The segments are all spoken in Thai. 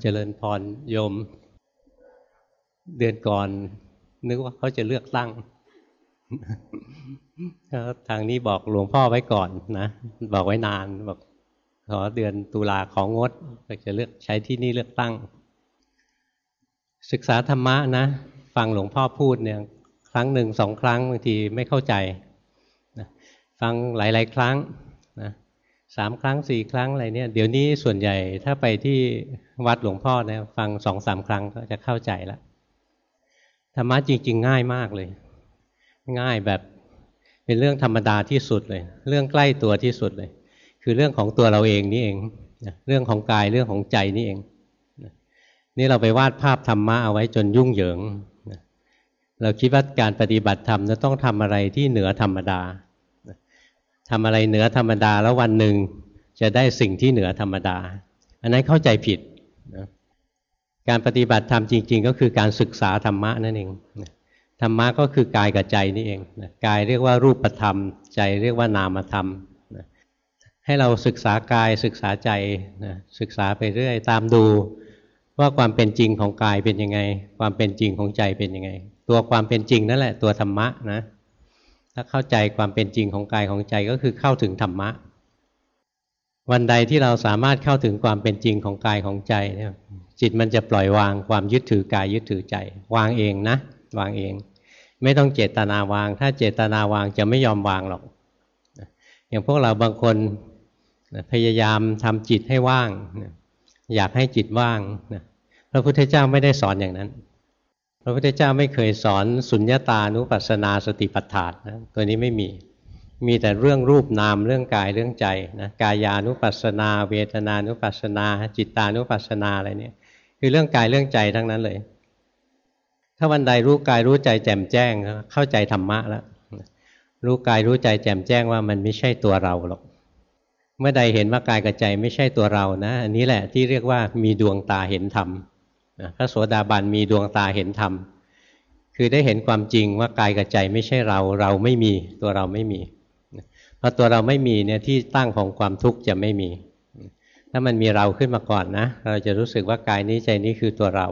เจริญพรโยม เดือนก่อน นึกว่าเขาจะเลือกตั้งทางนี้บอกหลวงพ่อไว้ก่อนนะบอกไว้นานบอกขอเดือนตุลาของงดจะเลือกใช้ที่นี่เลือกตั้ง ศึกษาธรรมะนะ ฟังหลวงพ่อพูดเนี่ยครั้งหนึ่งสองครั้งบางทีไม่เข้าใจฟังหลาย ๆ ครั้ง สามครั้งสี่ครั้งอะไรเนี่ยเดี๋ยวนี้ส่วนใหญ่ถ้าไปที่วัดหลวงพ่อเนี่ยฟังสองสามครั้งก็จะเข้าใจแล้วธรรมะจริง ๆ ง่ายมากเลย ง่ายแบบเป็นเรื่องธรรมดาที่สุดเลย เรื่องใกล้ตัวที่สุดเลย คือเรื่องของตัวเราเองนี่เองเรื่องของกายเรื่องของใจนี่เองนี่เราไปวาดภาพธรรมะเอาไว้จนยุ่งเหยิงเราคิดว่าการปฏิบัติธรรมจะต้องทำอะไรที่เหนือธรรมดา ทำอะไรเหนือธรรมดาแล้ววันหนึ่งจะได้สิ่งที่เหนือธรรมดา อันนั้นเข้าใจผิดนะการปฏิบัติธรรมจริง ๆ ก็คือการศึกษาธรรมะนั่นเองธรรมะก็คือกายกับใจนี่เองกายเรียกว่ารูปธรรม ใจเรียกว่านามธรรมให้เราศึกษากายศึกษาใจศึกษาไปเรื่อย ตามดูว่าความเป็นจริงของกายเป็นยังไง ความเป็นจริงของใจเป็นยังไง ตัวความเป็นจริงนั่นแหละตัวธรรมะนะ ถ้าเข้าใจความเป็นจริงของกายของใจก็คือเข้าถึงธรรมะ วันใดที่เราสามารถเข้าถึงความเป็นจริงของกายของใจเนี่ยจิตมันจะปล่อยวางความยึดถือกายยึดถือใจ วางเองนะ วางเอง ไม่ต้องเจตนาวาง ถ้าเจตนาวางจะไม่ยอมวางหรอก อย่างพวกเราบางคนพยายามทำจิตให้ว่าง อยากให้จิตว่างพระพุทธเจ้าไม่ได้สอนอย่างนั้น ระพุทธเจ้าไม่เคยสอนสุญญตานุปัสสนาสติปัฏฐานนะตัวนี้ไม่มี มีแต่เรื่องรูปนามเรื่องกายเรื่องใจนะกายานุปัสสนา เวทนานุปัสสนา จิตตานุปัสสนาอะไรเนี่ย คือเรื่องกายเรื่องใจทั้งนั้นเลย ถ้าวันใดรู้กายรู้ใจแจ่มแจ้งเข้าใจธรรมะแล้วรู้กายรู้ใจแจ่มแจ้งว่ามันไม่ใช่ตัวเราหรอกเมื่อใดเห็นว่ากายกับใจไม่ใช่ตัวเรานะอันนี้แหละที่เรียกว่ามีดวงตาเห็นธรรม พระโสดาบันมีดวงตาเห็นธรรม คือได้เห็นความจริงว่ากายกับใจไม่ใช่เราเราไม่มีตัวเราไม่มีพอตัวเราไม่มีเนี่ยที่ตั้งของความทุกข์จะไม่มี ถ้ามันมีเราขึ้นมาก่อนนะเราจะรู้สึกว่ากายนี้ใจนี้คือตัวเรา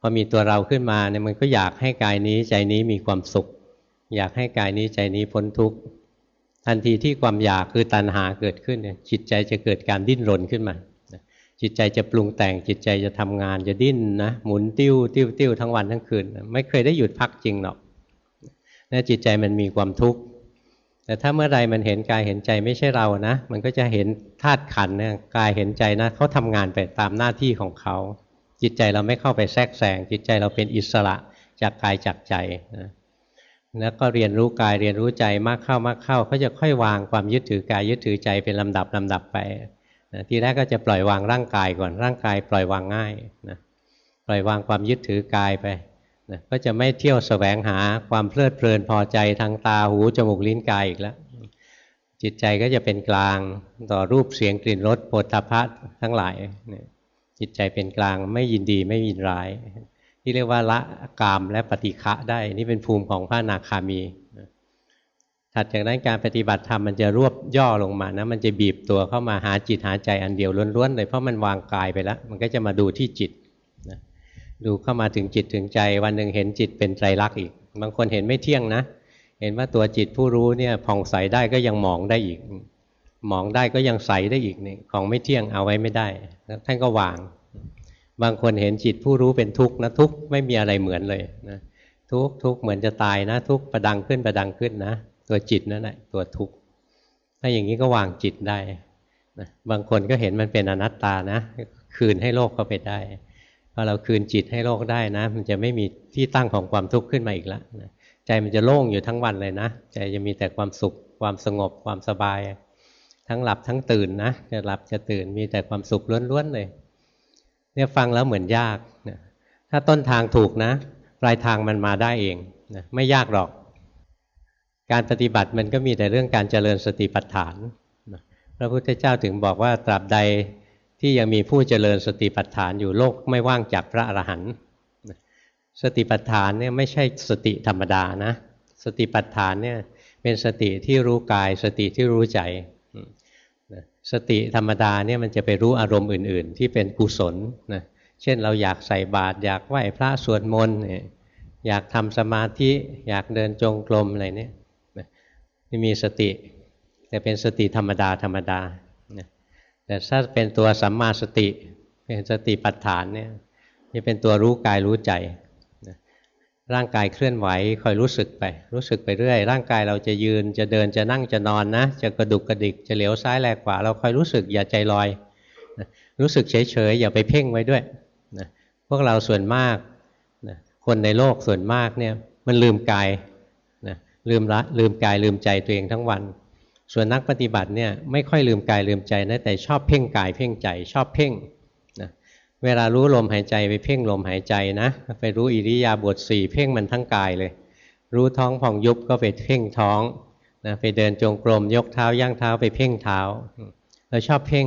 พอมีตัวเราขึ้นมาเนี่ยมันก็อยากให้กายนี้ใจนี้มีความสุข อยากให้กายนี้ใจนี้พ้นทุกข์ทันทีที่ความอยากคือตัณหาเกิดขึ้นเนี่ยจิตใจจะเกิดการดิ้นรนขึ้นมา จิตใจจะปรุงแต่งจิตใจจะทำงานจะดิ้นนะหมุนติ้วติ้วติ้วทั้งวันทั้งคืน ไม่เคยได้หยุดพักจริงหรอกนะจิตใจมันมีความทุกข์แต่ถ้าเมื่อใดมันเห็นกายเห็นใจไม่ใช่เรานะ มันก็จะเห็นธาตุขันเนี่ยกายเห็นใจนะเขาทำงานไปตามหน้าที่ของเขา จิตใจเราไม่เข้าไปแทรกแซงจิตใจเราเป็นอิสระจากกายจากใจนะแล้วก็เรียนรู้กายเรียนรู้ใจมากเข้ามากเข้าเขาจะค่อยวางความยึดถือกายยึดถือใจเป็นลำดับลำดับไป นะทีแรกก็จะปล่อยวางร่างกายก่อนร่างกายปล่อยวางง่ายนะปล่อยวางความยึดถือกายไปนะก็จะไม่เที่ยวสแสวงหาความเพลิดเพลินพอใจทางตาหูจมูกลิ้นกายอีกแล้ว จิตใจก็จะเป็นกลางต่อรูปเสียงกลิ่นรสโผฏฐพพะทั้งหลายนะจิตใจเป็นกลางไม่ยินดีไม่ยินร้ายที่เรียกว่าละกามและปฏิฆะได้ นี่เป็นภูมิของพระนาคามี ถัดจากนั้นการปฏิบัติธรรมมันจะรวบย่อลงมานะมันจะบีบตัวเข้ามาหาจิตหาใจอันเดียวล้วนๆเลยเพราะมันวางกายไปแล้ว มันก็จะมาดูที่จิตนะดูเข้ามาถึงจิตถึงใจ วันหนึ่งเห็นจิตเป็นไตรลักษณ์อีก บางคนเห็นไม่เที่ยงนะ เห็นว่าตัวจิตผู้รู้เนี่ยผ่องใสได้ก็ยังมองได้อีกมองได้ก็ยังใสได้อีกนี่ของไม่เที่ยงเอาไว้ไม่ได้ท่านก็วาง บางคนเห็นจิตผู้รู้เป็นทุกข์นะทุกข์ไม่มีอะไรเหมือนเลยนะทุกข์ทุกข์เหมือนจะตายนะ ทุกข์ประดังขึ้นประดังขึ้นนะ ตัวจิตนั่นแหละตัวทุกข์ถ้าอย่างนี้ก็วางจิตได้นะบางคนก็เห็นมันเป็นอนัตตานะ คืนให้โลกเข้าไปได้พอเราคืนจิตให้โลกได้นะ มันจะไม่มีที่ตั้งของความทุกข์ขึ้นมาอีกแล้วนะใจมันจะโล่งอยู่ทั้งวันเลยนะ ใจจะมีแต่ความสุข ความสงบ ความสบาย ทั้งหลับทั้งตื่นนะ จะหลับจะตื่น มีแต่ความสุขล้วนๆเลย เนี่ยฟังแล้วเหมือนยากนะถ้าต้นทางถูกนะ ปลายทางมันมาได้เองนะไม่ยากหรอก การปฏิบัติมันก็มีแต่เรื่องการเจริญสติปัฏฐานพระพุทธเจ้าถึงบอกว่าตราบใดที่ยังมีผู้เจริญสติปัฏฐานอยู่โลกไม่ว่างจากพระอรหันต์สติปัฏฐานเนี่ยไม่ใช่สติธรรมดานะ สติปัฏฐานเนี่ยเป็นสติที่รู้กาย สติที่รู้ใจสติธรรมดาเนี่ยมันจะไปรู้อารมณ์อื่น ๆ ที่เป็นกุศลนะเช่นเราอยากใส่บาตรอยากไหว้พระสวดมนต์อยากทำสมาธิ อยากเดินจงกรมอะไรเนี่ย ม่มีสติ แต่เป็นสติธรรมดาธรรมดาแต่ถ้าเป็นตัวสัมมาสติ เป็นสติปัฏฐานเนี่ยจะเป็นตัวรู้กายรู้ใจร่างกายเคลื่อนไหวคอยรู้สึกไป รู้สึกไปเรื่อย ร่างกายเราจะยืนจะเดินจะนั่งจะนอนนะ จะกระดุกกระดิกจะเหลียวซ้ายแลกขวาเราคอยรู้สึกอย่าใจลอย รู้สึกเฉยๆอย่าไปเพ่งไว้ด้วยพวกเราส่วนมากคนในโลกส่วนมากเนี่ยมันลืมกาย ลืมละลืมกายลืมใจตัวเองทั้งวัน ส่วนนักปฏิบัติเนี่ยไม่ค่อยลืมกายลืมใจนะแต่ชอบเพ่งกายเพ่งใจชอบเพ่งนะเวลารู้ลมหายใจไปเพ่งลมหายใจนะ ไปรู้อิริยาบถสี่เพ่งมันทั้งกายเลย รู้ท้องผ่องยุบก็ไปเพ่งท้องนะไปเดินจงกรมยกเท้าย่างเท้าไปเพ่งเท้าเราชอบเพ่ง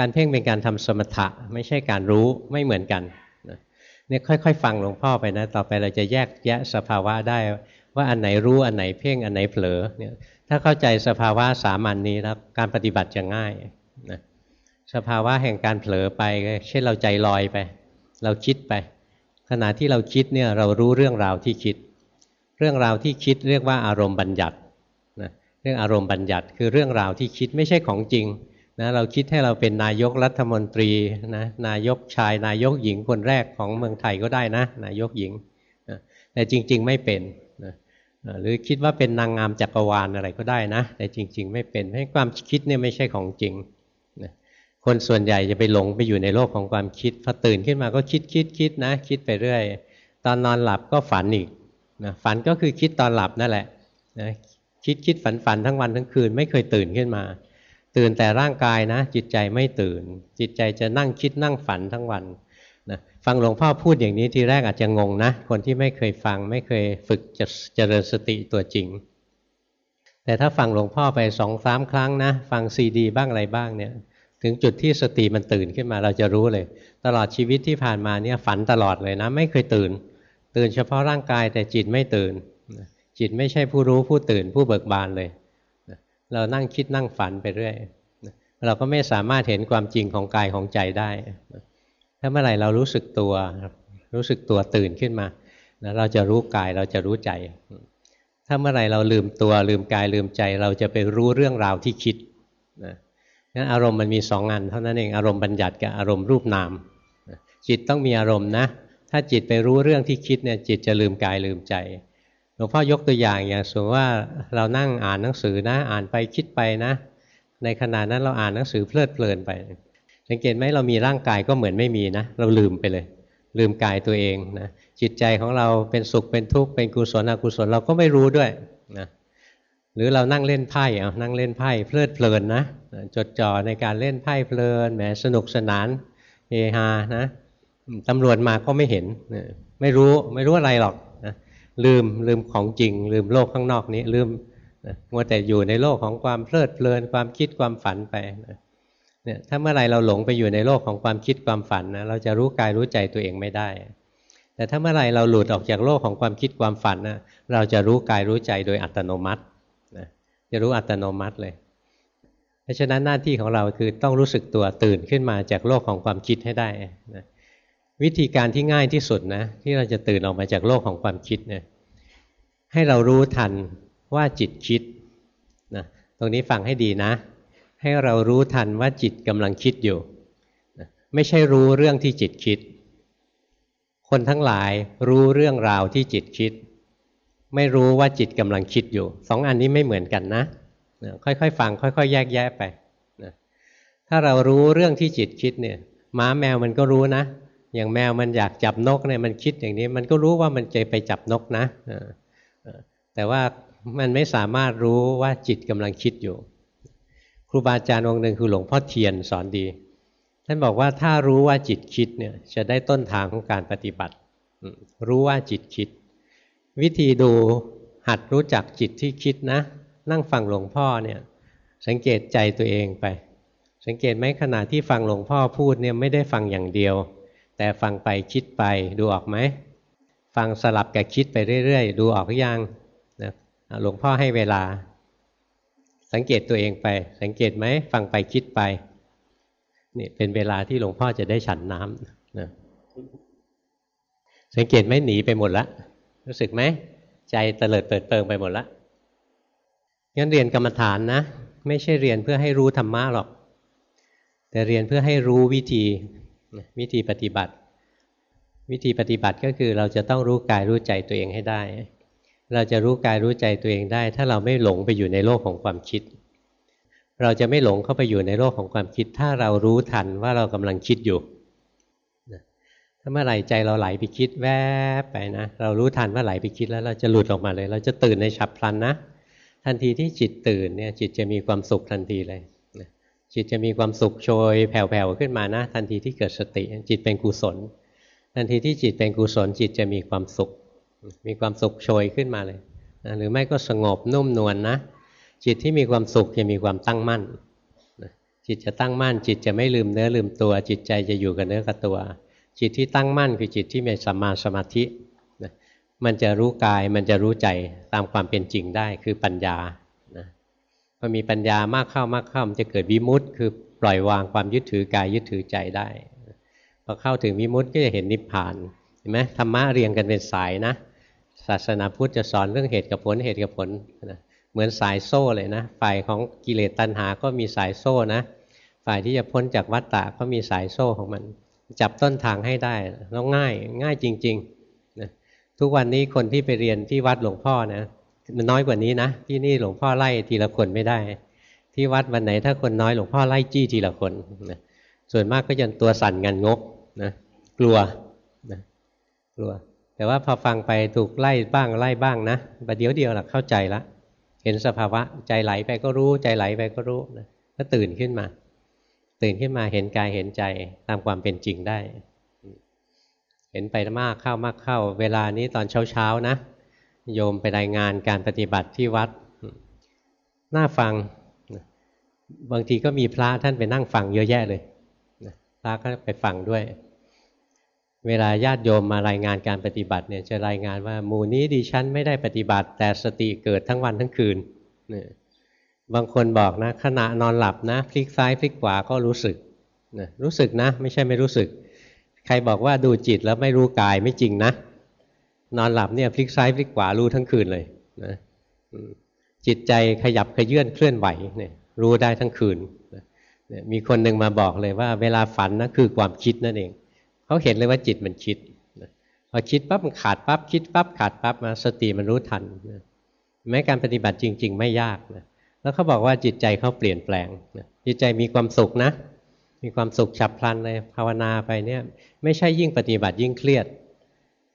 การเพ่งเป็นการทำสมถะไม่ใช่การรู้ไม่เหมือนกันเนี่ยค่อยๆ ฟังหลวงพ่อไปนะ ต่อไปเราจะแยกแยะสภาวะได้ ว่าอันไหนรู้อันไหนเพ่งอันไหนเผลอเนี่ยถ้าเข้าใจสภาวะสามัญนนี้แล้วการปฏิบัติจะง่ายนะสภาวะแห่งการเผลอไปเช่นเราใจลอยไป เราคิดไป ขณะที่เราคิดเนี่ยเรารู้เรื่องราวที่คิด เรื่องราวที่คิดเรียกว่าอารมณ์บัญญัตินะเรื่องอารมณ์บัญญัติคือเรื่องราวที่คิดไม่ใช่ของจริงนะเราคิดให้เราเป็นนายกรัฐมนตรีนะนายกชายนายกหญิงคนแรกของเมืองไทยก็ได้นะ นายกหญิงนะแต่จริง ๆ ไม่เป็น หรือคิดว่าเป็นนางงามจักรวาลอะไรก็ได้นะ แต่จริง ๆ ไม่เป็นให้ความคิดเนี่ยไม่ใช่ของจริงนะคนส่วนใหญ่จะไปหลงไปอยู่ในโลกของความคิดพอตื่นขึ้นมาก็คิดคิดคิดนะ คิดไปเรื่อย ตอนนอนหลับก็ฝันอีกนะฝันก็คือคิดตอนหลับนั่นแหละนะคิดคิดฝันฝันทั้งวันทั้งคืนไม่เคยตื่นขึ้นมา ตื่นแต่ร่างกายนะ จิตใจไม่ตื่น จิตใจจะนั่งคิดนั่งฝันทั้งวัน ฟังหลวงพ่อพูดอย่างนี้ทีแรกอาจจะงงนะ คนที่ไม่เคยฟังไม่เคยฝึกจะเจริญสติตัวจริง แต่ถ้าฟังหลวงพ่อไปสองสามครั้งนะ ฟังซีดี บ้างอะไรบ้างเนี่ย ถึงจุดที่สติมันตื่นขึ้นมาเราจะรู้เลย ตลอดชีวิตที่ผ่านมาเนี่ยฝันตลอดเลยนะ ไม่เคยตื่น ตื่นเฉพาะร่างกายแต่จิตไม่ตื่น จิตไม่ใช่ผู้รู้ผู้ตื่นผู้เบิกบานเลย เรานั่งคิดนั่งฝันไปเรื่อยเราก็ไม่สามารถเห็นความจริงของกายของใจได้ ถ้าเมื่อไหร่เรารู้สึกตัวรู้สึกตัวตื่นขึ้นมาเราจะรู้กายเราจะรู้ใจ ถ้าเมื่อไหร่เราลืมตัวลืมกายลืมใจ เราจะไปรู้เรื่องราวที่คิดนะงั้นอารมณ์มันมีสองอันเท่านั้นเองอารมณ์บัญญัติกับอารมณ์รูปนาม จิตต้องมีอารมณ์นะ ถ้าจิตไปรู้เรื่องที่คิดเนี่ยจิตจะลืมกายลืมใจหลวงพ่อยกตัวอย่างอย่างสมมติว่าเรานั่งอ่านหนังสือนะ อ่านไปคิดไปนะ ในขณะนั้นเราอ่านหนังสือเพลิดเพลินไป สังเกตไหมเรามีร่างกายก็เหมือนไม่มีนะ เราลืมไปเลย ลืมกายตัวเองนะจิตใจของเราเป็นสุขเป็นทุกข์เป็นกุศลอกุศลเราก็ไม่รู้ด้วยนะหรือเรานั่งเล่นไพ่เอานั่งเล่นไพ่เพลิดเพลินนะจดจ่อในการเล่นไพ่เพลินแหมสนุกสนานเฮฮานะตำรวจมาก็ไม่เห็นไม่รู้ไม่รู้อะไรหรอกลืมลืมของจริง ลืมโลกข้างนอกนี้ลืมมัวแต่อยู่ในโลกของความเพลิดเพลินความคิดความฝันไป เนี่ยถ้าเมื่อไรเราหลงไปอยู่ในโลกของความคิดความฝันนะเราจะรู้กายรู้ใจตัวเองไม่ได้ แต่ถ้าเมื่อไรเราหลุดออกจากโลกของความคิดความฝันนะเราจะรู้กายรู้ใจโดยอัตโนมัตินะจะรู้อัตโนมัติเลย เพราะฉะนั้นหน้าที่ของเราคือต้องรู้สึกตัวตื่นขึ้นมาจากโลกของความคิดให้ได้นะวิธีการที่ง่ายที่สุดนะที่เราจะตื่นออกมาจากโลกของความคิดเนี่ยให้เรารู้ทันว่าจิตคิดนะตรงนี้ฟังให้ดีนะ ให้เรารู้ทันว่าจิตกำลังคิดอยู่ ไม่ใช่รู้เรื่องที่จิตคิด คนทั้งหลายรู้เรื่องราวที่จิตคิด ไม่รู้ว่าจิตกำลังคิดอยู่สองอันนี้ไม่เหมือนกันนะค่อยๆฟังค่อย ๆ แยกแยะไปถ้าเรารู้เรื่องที่จิตคิดเนี่ยม้าแมวมันก็รู้นะ อย่างแมวมันอยากจับนกเนี่ยมันคิดอย่างนี้ มันก็รู้ว่ามันจะไปจับนกนะแต่ว่ามันไม่สามารถรู้ว่าจิตกำลังคิดอยู่ ครูบาอาจารย์องค์หนึ่งคือหลวงพ่อเทียนสอนดี ท่านบอกว่าถ้ารู้ว่าจิตคิดเนี่ยจะได้ต้นทางของการปฏิบัติ รู้ว่าจิตคิด วิธีดูหัดรู้จักจิตที่คิดนะ นั่งฟังหลวงพ่อเนี่ยสังเกตใจตัวเองไป สังเกตไหมขณะที่ฟังหลวงพ่อพูดเนี่ยไม่ได้ฟังอย่างเดียว แต่ฟังไปคิดไปดูออกไหมฟังสลับกับคิดไปเรื่อย ๆ ดูออกหรือยังนะหลวงพ่อให้เวลา สังเกตตัวเองไป สังเกตไหมฟังไปคิดไปนี่เป็นเวลาที่หลวงพ่อจะได้ฉันน้ำนะสังเกตไหมหนีไปหมดละรู้สึกไหมใจเตลิดเปิดเปิงไปหมดละงั้นเรียนกรรมฐานนะ ไม่ใช่เรียนเพื่อให้รู้ธรรมะหรอก แต่เรียนเพื่อให้รู้วิธีวิธีปฏิบัติ วิธีปฏิบัติก็คือเราจะต้องรู้กายรู้ใจตัวเองให้ได้ เราจะรู้กายรู้ใจตัวเองได้ ถ้าเราไม่หลงไปอยู่ในโลกของความคิด เราจะไม่หลงเข้าไปอยู่ในโลกของความคิด ถ้าเรารู้ทันว่าเรากำลังคิดอยู่ถ้าเมื่อไหร่ใจเราไหลไปคิดแวบไปนะ เรารู้ทันว่าไหลไปคิดแล้วเราจะหลุดออกมาเลย เราจะตื่นในฉับพลันนะ ทันทีที่จิตตื่นเนี่ยจิตจะมีความสุขทันทีเลยจิตจะมีความสุขโชยแผ่วๆขึ้นมานะ ทันทีที่เกิดสติจิตเป็นกุศล ทันทีที่จิตเป็นกุศลจิตจะมีความสุข มีความสุขโชยขึ้นมาเลยนะหรือไม่ก็สงบนุ่มนวลนนะจิตที่มีความสุขจะมีความตั้งมั่นจิตจะตั้งมั่น จิตจะไม่ลืมเนื้อลืมตัว จิตใจจะอยู่กับเนื้อกับตัว จิตที่ตั้งมั่นคือจิตที่มีสัมมาสมาธิมันจะรู้กายมันจะรู้ใจตามความเป็นจริงได้คือปัญญาพอมีปัญญามากเข้ามากเข้ามันจะเกิดวิมุตต์คือปล่อยวางความยึดถือกายยึดถือใจได้พอเข้าถึงวิมุตต์ก็จะเห็นนิพพานเห็นไหมธรรมะเรียงกันเป็นสายนะ ศาสนาพุทธจะสอนเรื่องเหตุกับผลเหตุกับผลนะเหมือนสายโซ่เลยนะฝ่ายของกิเลสตัณหาก็มีสายโซ่นะฝ่ายที่จะพ้นจากวัฏฏะก็มีสายโซ่ของมัน จับต้นทางให้ได้แล้วง่ายง่ายจริงๆนะทุกวันนี้คนที่ไปเรียนที่วัดหลวงพ่อนะมันน้อยกว่านี้นะที่นี่หลวงพ่อไล่ทีละคนไม่ได้ ที่วัดวันไหนถ้าคนน้อยหลวงพ่อไล่จี้ทีละคนนะส่วนมากก็จะตัวสั่นงันงกนะกลัวนะกลัว แต่ว่าพอฟังไปถูกไล่บ้างไล่บ้างนะประเดี๋ยวเดียวหลักเข้าใจละเห็นสภาวะใจไหลไปก็รู้ใจไหลไปก็รู้นะก็ตื่นขึ้นมา ตื่นขึ้นมาเห็นกายเห็นใจตามความเป็นจริงได้ เห็นไปมากเข้ามากเข้า เวลานี้ตอนเช้าเช้านะ โยมไปรายงานการปฏิบัติที่วัดน่าฟังบางทีก็มีพระท่านไปนั่งฟังเยอะแยะเลยพระก็ไปฟังด้วย เวลาญาติโยมมารายงานการปฏิบัติเนี่ยจะรายงานว่าหมู่นี้ดิฉันไม่ได้ปฏิบัติ แต่สติเกิดทั้งวันทั้งคืนเนี่ยบางคนบอกนะขณะนอนหลับนะพลิกซ้ายพลิกขวาก็รู้สึกนะรู้สึกนะ ไม่ใช่ไม่รู้สึก ใครบอกว่าดูจิตแล้วไม่รู้กายไม่จริงนะ นอนหลับเนี่ยพลิกซ้ายพลิกขวารู้ทั้งคืนเลยนะจิตใจขยับขยื่นเคลื่อนไหวเนี่ยรู้ได้ทั้งคืนนะมีคนหนึ่งมาบอกเลยว่า เวลาฝันนะคือความคิดนั่นเอง เขาเห็นเลยว่าจิตมันคิดพอคิดปั๊บมันขาดปั๊บคิดปั๊บขาดปั๊บมาสติมันรู้ทันแม้การปฏิบัติจริง ๆ ไม่ยากนะแล้วเขาบอกว่าจิตใจเขาเปลี่ยนแปลงจิตใจมีความสุขนะ มีความสุขฉับพลันเลยภาวนาไปเนี่ยไม่ใช่ยิ่งปฏิบัติยิ่งเครียด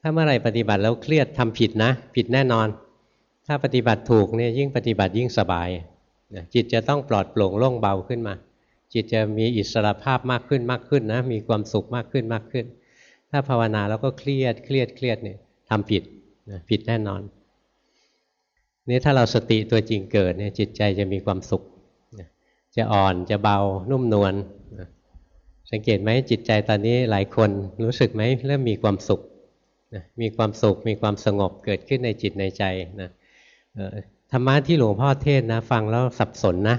ถ้าเมื่อไรปฏิบัติแล้วเครียดทำผิดนะ ผิดแน่นอน ถ้าปฏิบัติถูกเนี่ยยิ่งปฏิบัติยิ่งสบายจิตจะต้องปลอดโปร่งโล่งเบาขึ้นมา จิตจะมีอิสระภาพมากขึ้นมากขึ้นนะมีความสุขมากขึ้นมากขึ้น ถ้าภาวนาแล้วก็เครียดเครียดเครียดเนี่ยทำผิดผิดแน่นอนนี่ถ้าเราสติตัวจริงเกิดเนี่ยจิตใจจะมีความสุข จะอ่อนจะเบานุ่มนวลสังเกตไหมจิตใจตอนนี้หลายคนรู้สึกไหมเริ่มมีความสุขนะมีความสุขมีความสงบเกิดขึ้นในจิตในใจนะธรรมะที่หลวงพ่อเทศนะ ฟังแล้วสับสนนะ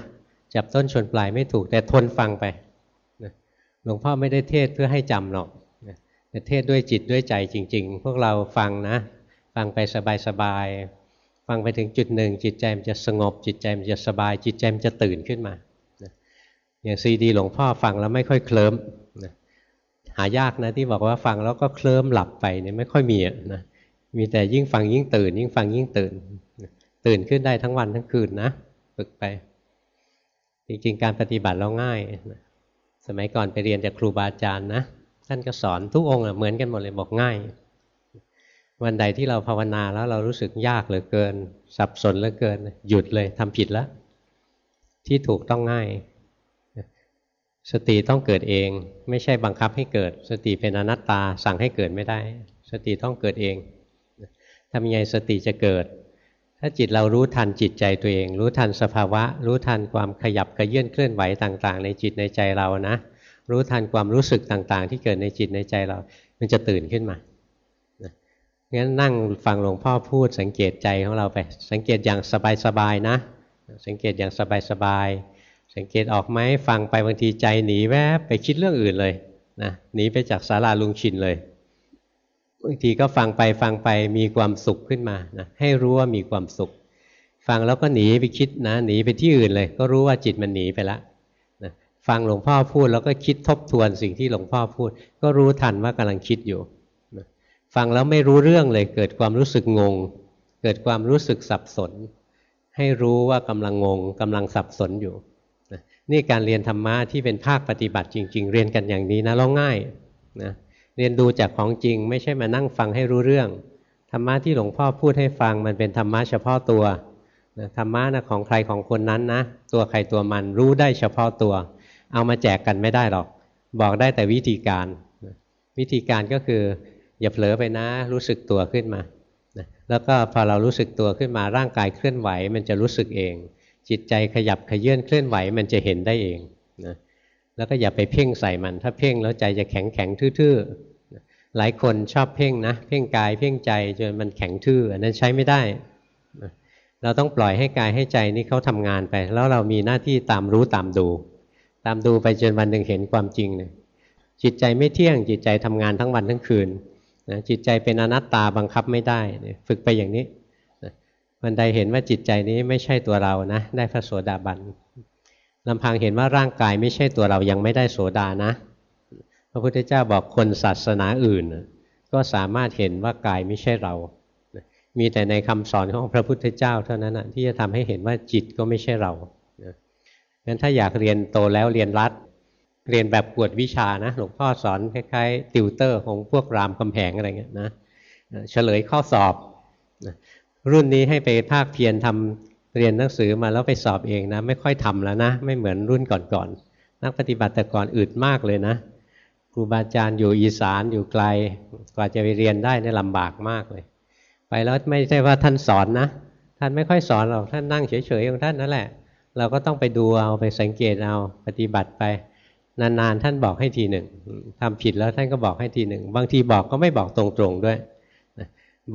จับต้นชนปลายไม่ถูก แต่ทนฟังไปนะหลวงพ่อไม่ได้เทศเพื่อให้จำหรอกนะแต่เทศด้วยจิตด้วยใจจริง ๆ พวกเราฟังนะ ฟังไปสบายๆฟังไปถึงจุดหนึ่ง จิตใจมันจะสงบ จิตใจมันจะสบาย จิตใจมันจะตื่นขึ้นมาอย่างซีดีหลวงพ่อฟังแล้วไม่ค่อยเคลิ้มหายากนะที่บอกว่าฟังแล้วก็เคลิ้มหลับไปเนี่ยไม่ค่อยมีนะมีแต่ยิ่งฟังยิ่งตื่น ยิ่งฟังยิ่งตื่น ตื่นขึ้นได้ทั้งวันทั้งคืนนะฝึกไป จริงๆ การปฏิบัติเราง่าย สมัยก่อนไปเรียนจากครูบาอาจารย์นะ ท่านก็สอนทุกองค์เหมือนกันหมดเลยบอกง่าย วันใดที่เราภาวนาแล้วเรารู้สึกยากเหลือเกิน สับสนเหลือเกิน หยุดเลยทำผิดแล้ว ที่ถูกต้องง่าย สติต้องเกิดเอง ไม่ใช่บังคับให้เกิด สติเป็นอนัตตาสั่งให้เกิดไม่ได้ สติต้องเกิดเองทำยังไงสติจะเกิด ถ้าจิตเรารู้ทันจิตใจตัวเอง รู้ทันสภาวะ รู้ทันความขยับกระเยื่อนเคลื่อนไหวต่างๆ ในจิตในใจเรานะรู้ทันความรู้สึกต่างๆ ที่เกิดในจิตในใจเรา มันจะตื่นขึ้นมางั้นนั่งฟังหลวงพ่อพูดสังเกตใจของเราไป สังเกตอย่างสบายๆนะ สังเกตอย่างสบายๆสังเกตออกไหมฟังไปบางทีใจหนีแวบไปคิดเรื่องอื่นเลยนะหนีไปจากศาลาลุงชินเลย บางทีก็ฟังไปฟังไปมีความสุขขึ้นมานะให้รู้ว่ามีความสุข ฟังแล้วก็หนีไปคิดนะหนีไปที่อื่นเลย ก็รู้ว่าจิตมันหนีไปแล้วนะฟังหลวงพ่อพูดแล้วก็คิดทบทวนสิ่งที่หลวงพ่อพูด ก็รู้ทันว่ากำลังคิดอยู่นะฟังแล้วไม่รู้เรื่องเลย เกิดความรู้สึกงง เกิดความรู้สึกสับสน ให้รู้ว่ากำลังงงกำลังสับสนอยู่นะนี่การเรียนธรรมะที่เป็นภาคปฏิบัติจริง ๆ เรียนกันอย่างนี้นะแล้วง่ายนะ เรียนดูจากของจริง ไม่ใช่มานั่งฟังให้รู้เรื่อง ธรรมะที่หลวงพ่อพูดให้ฟังมันเป็นธรรมะเฉพาะตัวนะธรรมะนะของใครของคนนั้นนะ ตัวใครตัวมันรู้ได้เฉพาะตัว เอามาแจกกันไม่ได้หรอก บอกได้แต่วิธีการ วิธีการก็คือ อย่าเผลอไปนะ รู้สึกตัวขึ้นมาแล้วก็พอเรารู้สึกตัวขึ้นมาร่างกายเคลื่อนไหว มันจะรู้สึกเอง จิตใจขยับขยื่นเคลื่อนไหวมันจะเห็นได้เองนะแล้วก็อย่าไปเพ่งใส่มัน ถ้าเพ่งแล้วใจจะแข็งแข็งทื่อ หลายคนชอบเพ่งนะ เพ่งกายเพ่งใจจนมันแข็งทื่ออันนั้นใช้ไม่ได้ เราต้องปล่อยให้กายให้ใจนี่เขาทำงานไป แล้วเรามีหน้าที่ตามรู้ตามดู ตามดูไปจนวันหนึ่งเห็นความจริงเลยจิตใจไม่เที่ยงจิตใจทำงานทั้งวันทั้งคืนนะจิตใจเป็นอนัตตาบังคับไม่ได้ ฝึกไปอย่างนี้วันใดเห็นว่าจิตใจนี้ไม่ใช่ตัวเรานะ ได้พระโสดาบันลำพังเห็นว่าร่างกายไม่ใช่ตัวเรายังไม่ได้โสดานะ ระพุทธเจ้าบอกคนศาสนาอื่น ก็สามารถเห็นว่ากายไม่ใช่เรา มีแต่ในคำสอนของพระพุทธเจ้าเท่านั้นที่จะทำให้เห็นว่าจิตก็ไม่ใช่เรางั้นถ้าอยากเรียนโตแล้วเรียนรัดเรียนแบบกวดวิชานะหลวงพ่อสอนคล้ายๆ ติวเตอร์ของพวกรามคำแหงอะไรเงี้ยนะเฉลยข้อสอบรุ่นนี้ให้ไปภาคเพียรทำเรียนหนังสือมาแล้วไปสอบเองนะ ไม่ค่อยทำแล้วนะ ไม่เหมือนรุ่นก่อนๆนักปฏิบัติแต่ก่อนอึดมากเลยนะ ครูบาอาจารย์อยู่อีสานอยู่ไกล กว่าจะไปเรียนได้นี่ลำบากมากเลย ไปแล้วไม่ใช่ว่าท่านสอนนะ ท่านไม่ค่อยสอนหรอกท่านนั่งเฉยๆของท่านนั่นแหละ เราก็ต้องไปดูเอาไปสังเกตเอาปฏิบัติไป นานๆท่านบอกให้ทีหนึ่งทำผิดแล้วท่านก็บอกให้ทีหนึ่งบางทีบอกก็ไม่บอกตรงๆด้วย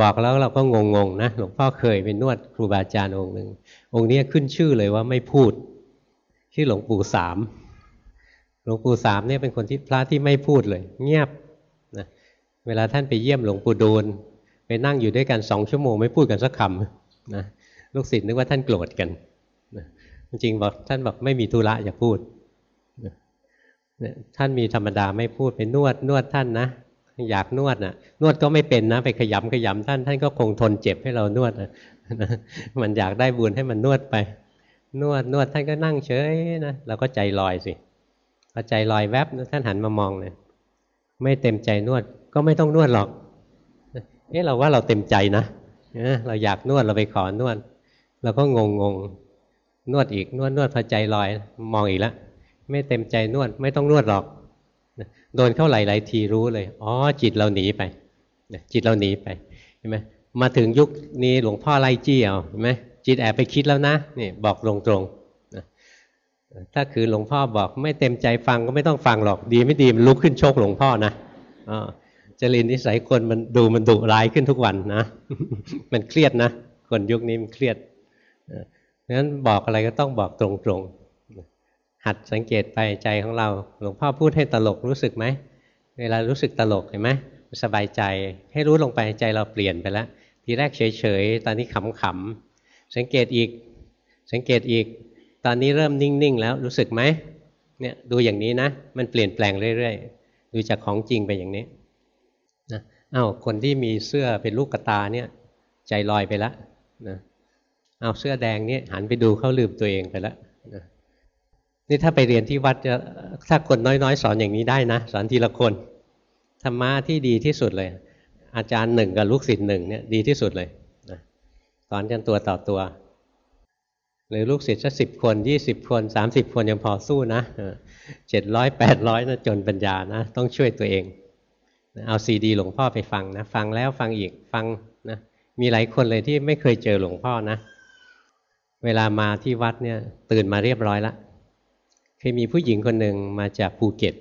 บอกแล้วเราก็งงๆนะหลวงพ่อเคยไปนวดครูบาอาจารย์องค์หนึ่งองค์นี้ขึ้นชื่อเลยว่าไม่พูดที่หลวงปู่สาม หลวงปู่สามเนี่ยเป็นคนที่พระที่ไม่พูดเลย เงียบนะเวลาท่านไปเยี่ยมหลวงปู่ดูลไปนั่งอยู่ด้วยกันสองชั่วโมงไม่พูดกันสักคำนะลูกศิษย์นึกว่าท่านโกรธกันนะจริงบอกท่านบอกไม่มีธุระอย่าพูดนะท่านมีธรรมดาไม่พูดไปนวดนวดท่านนะอยากนวดน่ะ นวดก็ไม่เป็นนะ ไปขยำขยำท่าน ท่านก็คงทนเจ็บให้เรานวดนะมันอยากได้บุญให้มันนวดไป นวดนวดท่านก็นั่งเฉยนะเราก็ใจลอยสิ พอใจลอยแวบท่านหันมามองเลยไม่เต็มใจนวดก็ไม่ต้องนวดหรอกเอ๊ะเราว่าเราเต็มใจนะเราอยากนวดเราไปขอนวดเราก็งงงงนวดอีกนวดนวดพอใจลอยมองอีกแล้วไม่เต็มใจนวดไม่ต้องนวดหรอกโดนเข้าหลายๆทีรู้เลยอ๋อจิตเราหนีไปจิตเราหนีไปเห็นไหมมาถึงยุคนี้หลวงพ่อไล่จี้เอาเห็นไหมจิตแอบไปคิดแล้วนะนี่บอกตรงๆ ถ้าคือหลวงพ่อบอกไม่เต็มใจฟังก็ไม่ต้องฟังหรอกดีไม่ดีมันลุกขึ้นโชคหลวงพ่อนะจรินนิสัยคนมันดูมันดุร้ายขึ้นทุกวันนะ มันเครียดนะ คนยุคนี้มันเครียดงั้นบอกอะไรก็ต้องบอกตรงๆ หัดสังเกตไปใจของเรา หลวงพ่อพูดให้ตลกรู้สึกไหม เวลารู้สึกตลกเห็นไหมสบายใจให้รู้ลงไปใจเราเปลี่ยนไปแล้ว ทีแรกเฉยๆ ตอนนี้ขำๆ สังเกตอีก สังเกตอีก ตอนนี้เริ่มนิ่งๆแล้วรู้สึกไหมเนี่ยดูอย่างนี้นะ มันเปลี่ยนแปลงเรื่อยๆ ดูจากของจริงไปอย่างนี้นะอ้าวคนที่มีเสื้อเป็นลูกกระตาเนี่ย ใจลอยไปแล้วนะเอาเสื้อแดงเนี่ยหันไปดูเขาลืมตัวเองไปแล้วนะนี่ถ้าไปเรียนที่วัดจะถ้าคนน้อยๆ สอนอย่างนี้ได้นะ สอนทีละคนธรรมะที่ดีที่สุดเลย อาจารย์หนึ่งกับลูกศิษย์หนึ่งเนี่ยดีที่สุดเลยสอนกันตัวต่อตัว หรือลูกศิษย์สักสิบคนยี่สิบคนสามสิบคนยังพอสู้นะเจ็ดร้อยแปดร้อยนะจนปัญญานะต้องช่วยตัวเอง เอาซีดีหลวงพ่อไปฟังนะ ฟังแล้วฟังอีกฟังนะมีหลายคนเลยที่ไม่เคยเจอหลวงพ่อนะ เวลามาที่วัดเนี่ยตื่นมาเรียบร้อยแล้วเคยมีผู้หญิงคนหนึ่งมาจากภูเก็ต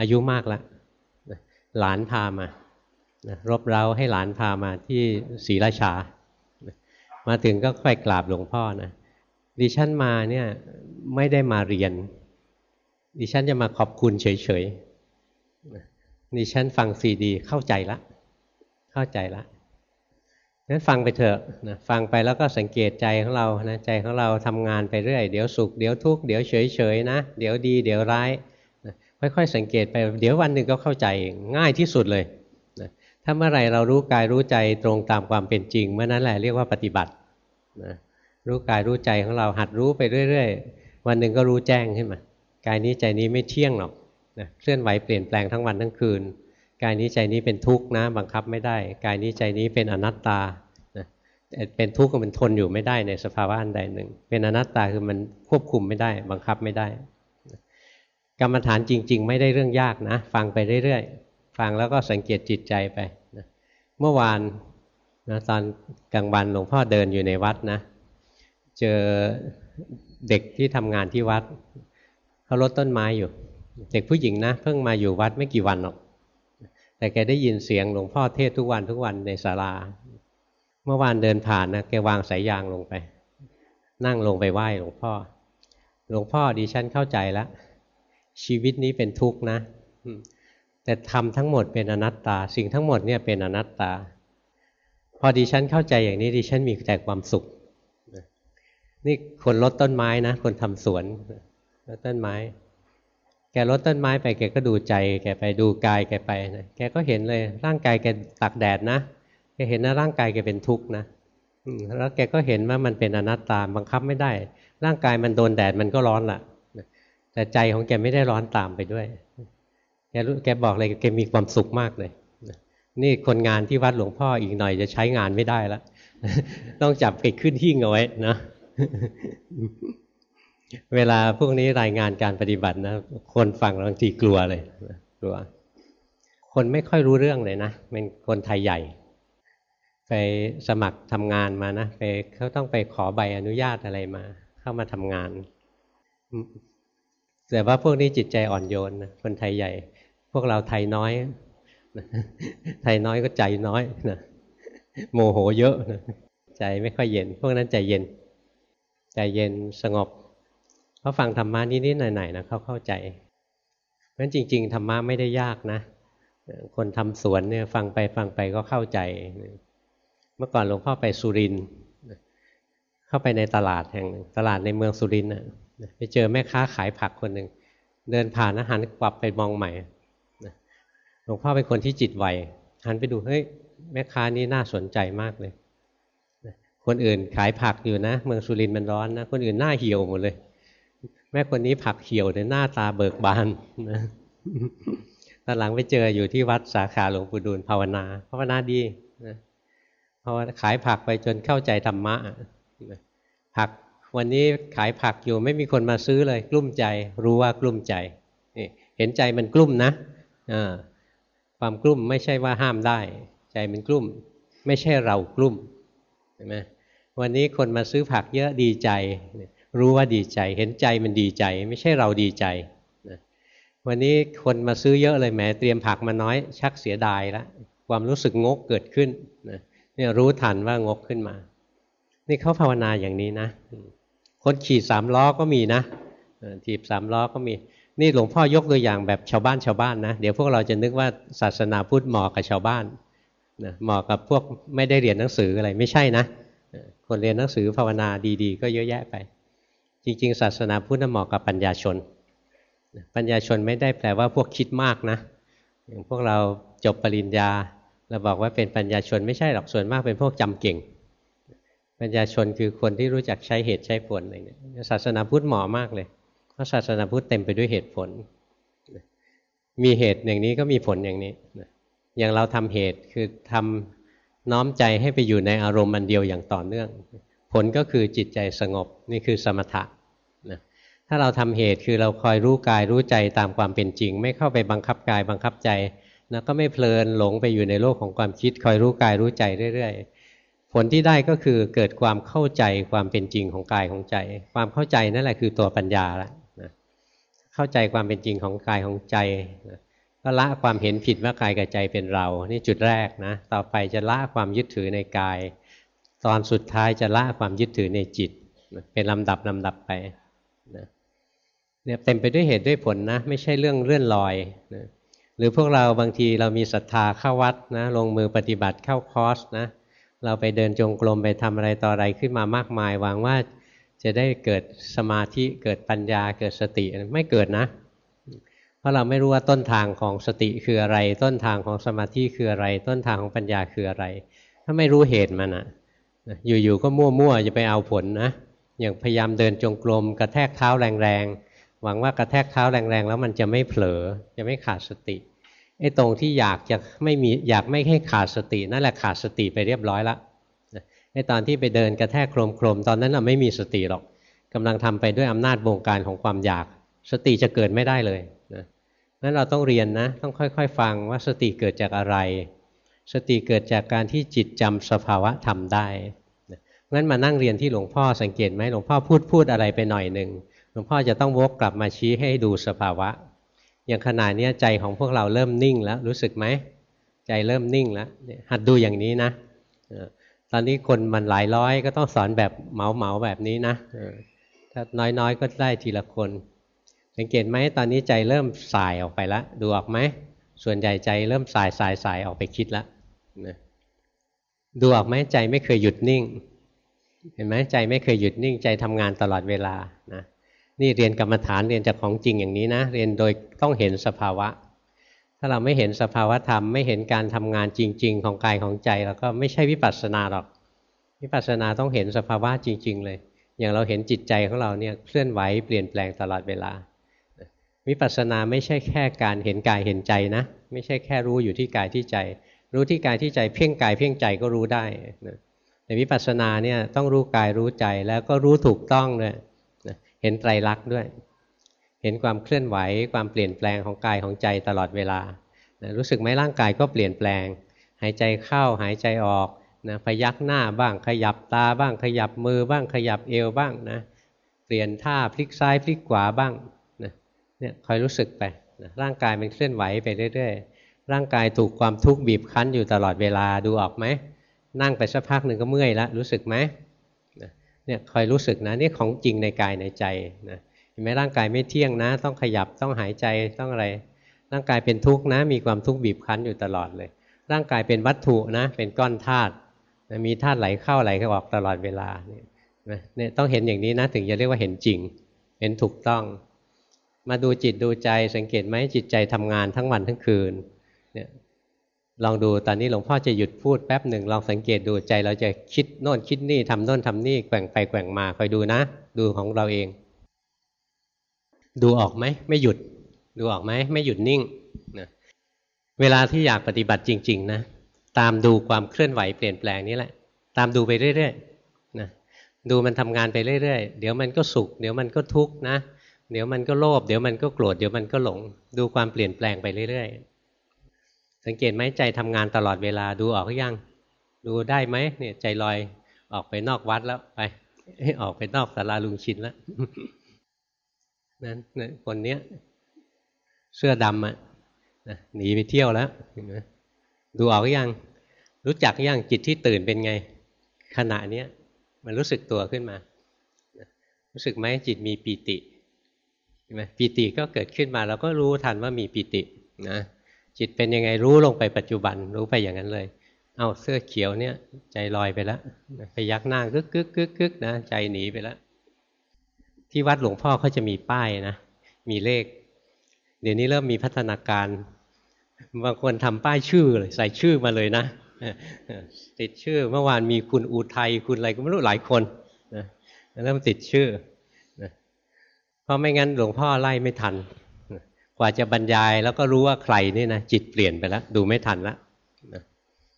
อายุมากแล้วหลานพามารบเร้าให้หลานพามาที่ศรีราชา มาถึงก็ค่อยกราบหลวงพ่อนะ ดิฉันมาเนี่ยไม่ได้มาเรียน ดิฉันจะมาขอบคุณเฉยๆดิฉันฟังซีดีเข้าใจละ เข้าใจละงั้นฟังไปเถอะนะฟังไปแล้วก็สังเกตใจของเรานะใจของเราทำงานไปเรื่อยเดี๋ยวสุขเดี๋ยวทุกข์เดี๋ยวเฉยๆนะเดี๋ยวดีเดี๋ยวร้ายนะค่อยๆ สังเกตไปเดี๋ยววันหนึ่งก็เข้าใจง่ายที่สุดเลยนะถ้าเมื่อไรเรารู้กายรู้ใจตรงตามความเป็นจริงเมื่อนั้นแหละเรียกว่าปฏิบัตินะ รู้กายรู้ใจของเราหัดรู้ไปเรื่อยๆ วันหนึ่งก็รู้แจ้งขึ้นมากายนี้ใจนี้ไม่เที่ยงหรอกนะเคลื่อนไหวเปลี่ยนแปลงทั้งวันทั้งคืน กายนี้ใจนี้เป็นทุกข์นะ บังคับไม่ได้ กายนี้ใจนี้เป็นอนัตตาเป็นทุกข์ก็มันทนอยู่ไม่ได้ในสภาวะอันใดหนึ่ง เป็นอนัตตาคือมันควบคุมไม่ได้ บังคับไม่ได้ กรรมฐานจริง ๆ ไม่ได้เรื่องยากนะ ฟังไปเรื่อยๆ ฟังแล้วก็สังเกตจิตใจไปนะเมื่อวานนะตอนกลางวันหลวงพ่อเดินอยู่ในวัดนะ เจอเด็กที่ทำงานที่วัดเขาลดต้นไม้อยู่ เด็กผู้หญิงนะเพิ่งมาอยู่วัดไม่กี่วันหรอก แต่แกได้ยินเสียงหลวงพ่อเทศทุกวันทุกวันในศาลา เมื่อวานเดินผ่านนะแกวางสายยางลงไป นั่งลงไปไหว้หลวงพ่อ หลวงพ่อดิฉันเข้าใจแล้วชีวิตนี้เป็นทุกข์นะแต่ทำทั้งหมดเป็นอนัตตา สิ่งทั้งหมดเนี่ยเป็นอนัตตา พอดิฉันเข้าใจอย่างนี้ดิฉันมีแต่ความสุข นี่คนลดต้นไม้นะ คนทำสวนลดต้นไม้ แกลดต้นไม้ไปแกก็ดูใจ แกไปดูกายแกไปนะแกก็เห็นเลยร่างกายแกตักแดดนะแกเห็นว่าร่างกายแกเป็นทุกข์นะแล้วแกก็เห็นว่ามันเป็นอนัตตาบังคับไม่ได้ ร่างกายมันโดนแดดมันก็ร้อนละแต่ใจของแกไม่ได้ร้อนตามไปด้วย แกรู้แกบอกเลยแกมีความสุขมากเลยนี่คนงานที่วัดหลวงพ่ออีกหน่อยจะใช้งานไม่ได้แล้วต้องจับไปขึ้นหิ้งเอาไว้นะ เวลาพวกนี้รายงานการปฏิบัตินะ คนฟังบางทีกลัวเลยกลัว คนไม่ค่อยรู้เรื่องเลยนะ เป็นคนไทยใหญ่ ไปสมัครทำงานมานะไปเขาต้องไปขอใบอนุญาตอะไรมา เข้ามาทำงาน แต่ว่าพวกนี้จิตใจอ่อนโยนนะคนไทยใหญ่ พวกเราไทยน้อย ไทยน้อยก็ใจน้อยนะโมโหเยอะนะใจไม่ค่อยเย็น พวกนั้นใจเย็น ใจเย็นสงบเขาฟังธรรมะนิดๆหน่อยๆนะเขาเข้าใจเพราะฉะนั้นจริง ๆธรรมะไม่ได้ยากนะ คนทำสวนเนี่ยฟังไปฟังไปก็เข้าใจ เมื่อก่อนหลวงพ่อไปสุรินเข้าไปในตลาดแห่งตลาดในเมืองสุรินไปเจอแม่ค้าขายผักคนหนึ่งเดินผ่านอาหารกลับไปมองใหม่หลวงพ่อเป็นคนที่จิตไวหันไปดูเฮ้ยแม่ค้านี้น่าสนใจมากเลย คนอื่นขายผักอยู่นะ เมืองสุรินทร์มันร้อนนะ คนอื่นหน้าเหี่ยวหมดเลย แม่คนนี้ผักเหี่ยวแต่หน้าตาเบิกบานนะตอนหลังไปเจออยู่ที่วัดสาขาหลวงปู่ดูลภาวนา ภาวนาดีนะพราะว่าขายผักไปจนเข้าใจธรรมะผักวันนี้ขายผักอยู่ไม่มีคนมาซื้อเลย กลุ้มใจ รู้ว่ากลุ้มใจนี่เห็นใจมันกลุ้มนะความกลุ้มไม่ใช่ว่าห้ามได้ ใจมันกลุ้ม ไม่ใช่เรากลุ้ม เห็นไหมวันนี้คนมาซื้อผักเยอะดีใจ รู้ว่าดีใจ เห็นใจมันดีใจ ไม่ใช่เราดีใจวันนี้คนมาซื้อเยอะเลยแหมเตรียมผักมาน้อย ชักเสียดายแล้วความรู้สึกงกเกิดขึ้นนะเนี่ยรู้ทันว่างกขึ้นมา นี่เขาภาวนาอย่างนี้นะ คนขี่สามล้อก็มีนะถีบสามล้อก็มี นี่หลวงพ่อยกตัวอย่างแบบชาวบ้านชาวบ้านนะ เดี๋ยวพวกเราจะนึกว่าศาสนาพุทธเหมาะกับชาวบ้าน นะเหมาะกับพวกไม่ได้เรียนหนังสืออะไรไม่ใช่นะ คนเรียนหนังสือภาวนาดีๆ ก็เยอะแยะไป จริง ๆ ศาสนาพุทธเหมาะกับปัญญาชน ปัญญาชนไม่ได้แปลว่าพวกคิดมากนะอย่างพวกเราจบปริญญาเราบอกว่าเป็นปัญญาชนไม่ใช่หรอกส่วนมากเป็นพวกจำเก่ง ปัญญาชนคือคนที่รู้จักใช้เหตุใช้ผลอะไรเนี่ยศาสนาพุทธเหมาะมากเลยเพราะศาสนาพุทธเต็มไปด้วยเหตุผล มีเหตุอย่างนี้ก็มีผลอย่างนี้ อย่างเราทำเหตุคือทำน้อมใจให้ไปอยู่ในอารมณ์มันเดียวอย่างต่อเนื่อง ผลก็คือจิตใจสงบนี่คือสมถะนะถ้าเราทำเหตุคือเราคอยรู้กายรู้ใจตามความเป็นจริง ไม่เข้าไปบังคับกายบังคับใจนะก็ไม่เพลินหลงไปอยู่ในโลกของความคิด คอยรู้กายรู้ใจเรื่อยๆ ผลที่ได้ก็คือเกิดความเข้าใจความเป็นจริงของกายของใจ ความเข้าใจนั่นแหละคือตัวปัญญาละนะเข้าใจความเป็นจริงของกายของใจนะ ก็ละความเห็นผิดว่ากายกับใจเป็นเรา นี่จุดแรกนะ ต่อไปจะละความยึดถือในกาย ตอนสุดท้ายจะละความยึดถือในจิต เป็นลำดับลำดับไปนะเนี่ยเต็มไปด้วยเหตุด้วยผลนะ ไม่ใช่เรื่องเลื่อนลอยนะหรือพวกเราบางทีเรามีศรัทธาเข้าวัดนะลงมือปฏิบัติเข้าคอร์สนะเราไปเดินจงกรมไปทำอะไรต่ออะไรขึ้นมามากมายหวังว่าจะได้เกิดสมาธิเกิดปัญญาเกิดสติไม่เกิดนะ เพราะเราไม่รู้ว่าต้นทางของสติคืออะไร ต้นทางของสมาธิคืออะไร ต้นทางของปัญญาคืออะไร ถ้าไม่รู้เหตุมันอะอยู่ๆก็มั่วๆจะไปเอาผลนะอย่างพยายามเดินจงกรมกระแทกเท้าแรงๆหวังว่ากระแทกเท้าแรงๆแล้วมันจะไม่เผลอจะไม่ขาดสติไอ้ตรงที่อยากจะไม่มีอยากไม่ให้ขาดสตินั่นแหละขาดสติไปเรียบร้อยล้วไอ้ตอนที่ไปเดินกระแทกโครมโครมตอนนั้นเราไม่มีสติหรอกกำลังทำไปด้วยอำนาจบงการของความอยาก สติจะเกิดไม่ได้เลย นั้นเราต้องเรียนนะ ต้องค่อย ๆ ฟังว่าสติเกิดจากอะไร สติเกิดจากการที่จิตจำสภาวะทำได้งั้นมานั่งเรียนที่หลวงพ่อสังเกตไหมหลวงพ่อพูดพูดอะไรไปหน่อยหนึ่งหลวงพ่อจะต้องวกกลับมาชี้ให้ดูสภาวะ อย่างขนาดนี้ใจของพวกเราเริ่มนิ่งแล้วรู้สึกไหมใจเริ่มนิ่งแล้วหัดดูอย่างนี้นะตอนนี้คนมันหลายร้อยก็ต้องสอนแบบเหมาเหมาแบบนี้นะถ้าน้อยๆก็ได้ทีละคน สังเกตไหมตอนนี้ใจเริ่มสายออกไปแล้วดูออกไหมส่วนใหญ่ใจเริ่มสายสายสายออกไปคิดแล้วนะดูออกไหมใจไม่เคยหยุดนิ่ง เห็นไหมใจไม่เคยหยุดนิ่ง ใจทำงานตลอดเวลานะนี่เรียนกรรมฐานเรียนจากของจริงอย่างนี้นะ เรียนโดยต้องเห็นสภาวะ ถ้าเราไม่เห็นสภาวะธรรม ไม่เห็นการทำงานจริง ๆ ของกายของใจเราก็ไม่ใช่วิปัสสนาหรอก วิปัสสนาต้องเห็นสภาวะจริง ๆ เลย อย่างเราเห็นจิตใจของเราเนี่ยเคลื่อนไหวเปลี่ยนแปลงตลอดเวลา วิปัสสนาไม่ใช่แค่การเห็นกายเห็นใจนะ ไม่ใช่แค่รู้อยู่ที่กายที่ใจ รู้ที่กายที่ใจเพ่งกายเพ่งใจก็รู้ได้นะแต่วิปัสสนาเนี่ยต้องรู้กายรู้ใจแล้วก็รู้ถูกต้องด้วยเห็นไตรลักษณ์ด้วย เห็นความเคลื่อนไหวความเปลี่ยนแปลงของกายของใจตลอดเวลานะรู้สึกไหมร่างกายก็เปลี่ยนแปลง หายใจเข้าหายใจออกนะพยักหน้าบ้างขยับตาบ้างขยับมือบ้างขยับเอวบ้างนะเปลี่ยนท่าพลิกซ้ายพลิกขวาบ้าง เนี่ยคอยรู้สึกไปร่างกายมันเคลื่อนไหวไปเรื่อยๆร่างกายถูกความทุกข์บีบคั้นอยู่ตลอดเวลาดูออกไหมนั่งไปสักพักหนึ่งก็เมื่อยแล้วรู้สึกไหมเนี่ยคอยรู้สึกนะนี่ของจริงในกายในใจนะเห็นไหมร่างกายไม่เที่ยงนะ ต้องขยับต้องหายใจต้องอะไร ร่างกายเป็นทุกข์นะ มีความทุกข์บีบคั้นอยู่ตลอดเลย ร่างกายเป็นวัตถุนะ เป็นก้อนธาตุมีธาตุไหลเข้าไหลออกตลอดเวลาเนี่ยต้องเห็นอย่างนี้นะถึงจะเรียกว่าเห็นจริง เห็นถูกต้อง มาดูจิตดูใจสังเกตไหมจิตใจทำงานทั้งวันทั้งคืนเนี่ยลองดูตอนนี้หลวงพ่อจะหยุดพูดแป๊บหนึ่งลองสังเกตดูใจเราจะคิดโน่นคิดนี่ทำโน่นทำนี่แกว่งไปแกว่งมาคอยดูนะ ดูของเราเอง ดูออกไหมไม่หยุด ดูออกไหมไม่หยุดนิ่งนะเวลาที่อยากปฏิบัติจริง ๆ นะ ตามดูความเคลื่อนไหวเปลี่ยนแปลงนี้แหละ ตามดูไปเรื่อยๆนะดูมันทำงานไปเรื่อยๆ เดี๋ยวมันก็สุข เดี๋ยวมันก็ทุกข์นะ เดี๋ยวมันก็โลภเดี๋ยวมันก็โกรธเดี๋ยวมันก็หลง ดูความเปลี่ยนแปลงไปเรื่อยๆ สังเกตไหมใจทำงานตลอดเวลาดูออกหรือยัง ดูได้ไหมเนี่ยใจลอยออกไปนอกวัดแล้วไปออกไปนอกสาราลุงชินแล้วนั้นคนเนี้ย เสื้อดำอะหนีไปเที่ยวแล้วดูออกยัง รู้จักยังจิตที่ตื่นเป็นไง ขณะเนี้ยมันรู้สึกตัวขึ้นมา รู้สึกไหมจิตมีปีติ ปีติก็เกิดขึ้นมาเราก็รู้ทันว่ามีปีตินะจิตเป็นยังไงรู้ลงไปปัจจุบันรู้ไปอย่างนั้นเลย เอาเสื้อเขียวเนี่ยใจลอยไปแล้วไปยักหน้ากึกกึกกึกกึกนะใจหนีไปแล้วที่วัดหลวงพ่อเขาจะมีป้ายนะมีเลข เดี๋ยวนี้เริ่มมีพัฒนาการบางคนทำป้ายชื่อเลยใส่ชื่อมาเลยนะติดชื่อเมื่อวานมีคุณอูไทยคุณอะไรก็ไม่รู้หลายคนนะเริ่มติดชื่อ เพราะไม่งั้นหลวงพ่อไล่ไม่ทัน กว่าจะบรรยายแล้วก็รู้ว่าใครนี่นะจิตเปลี่ยนไปแล้วดูไม่ทันล้ว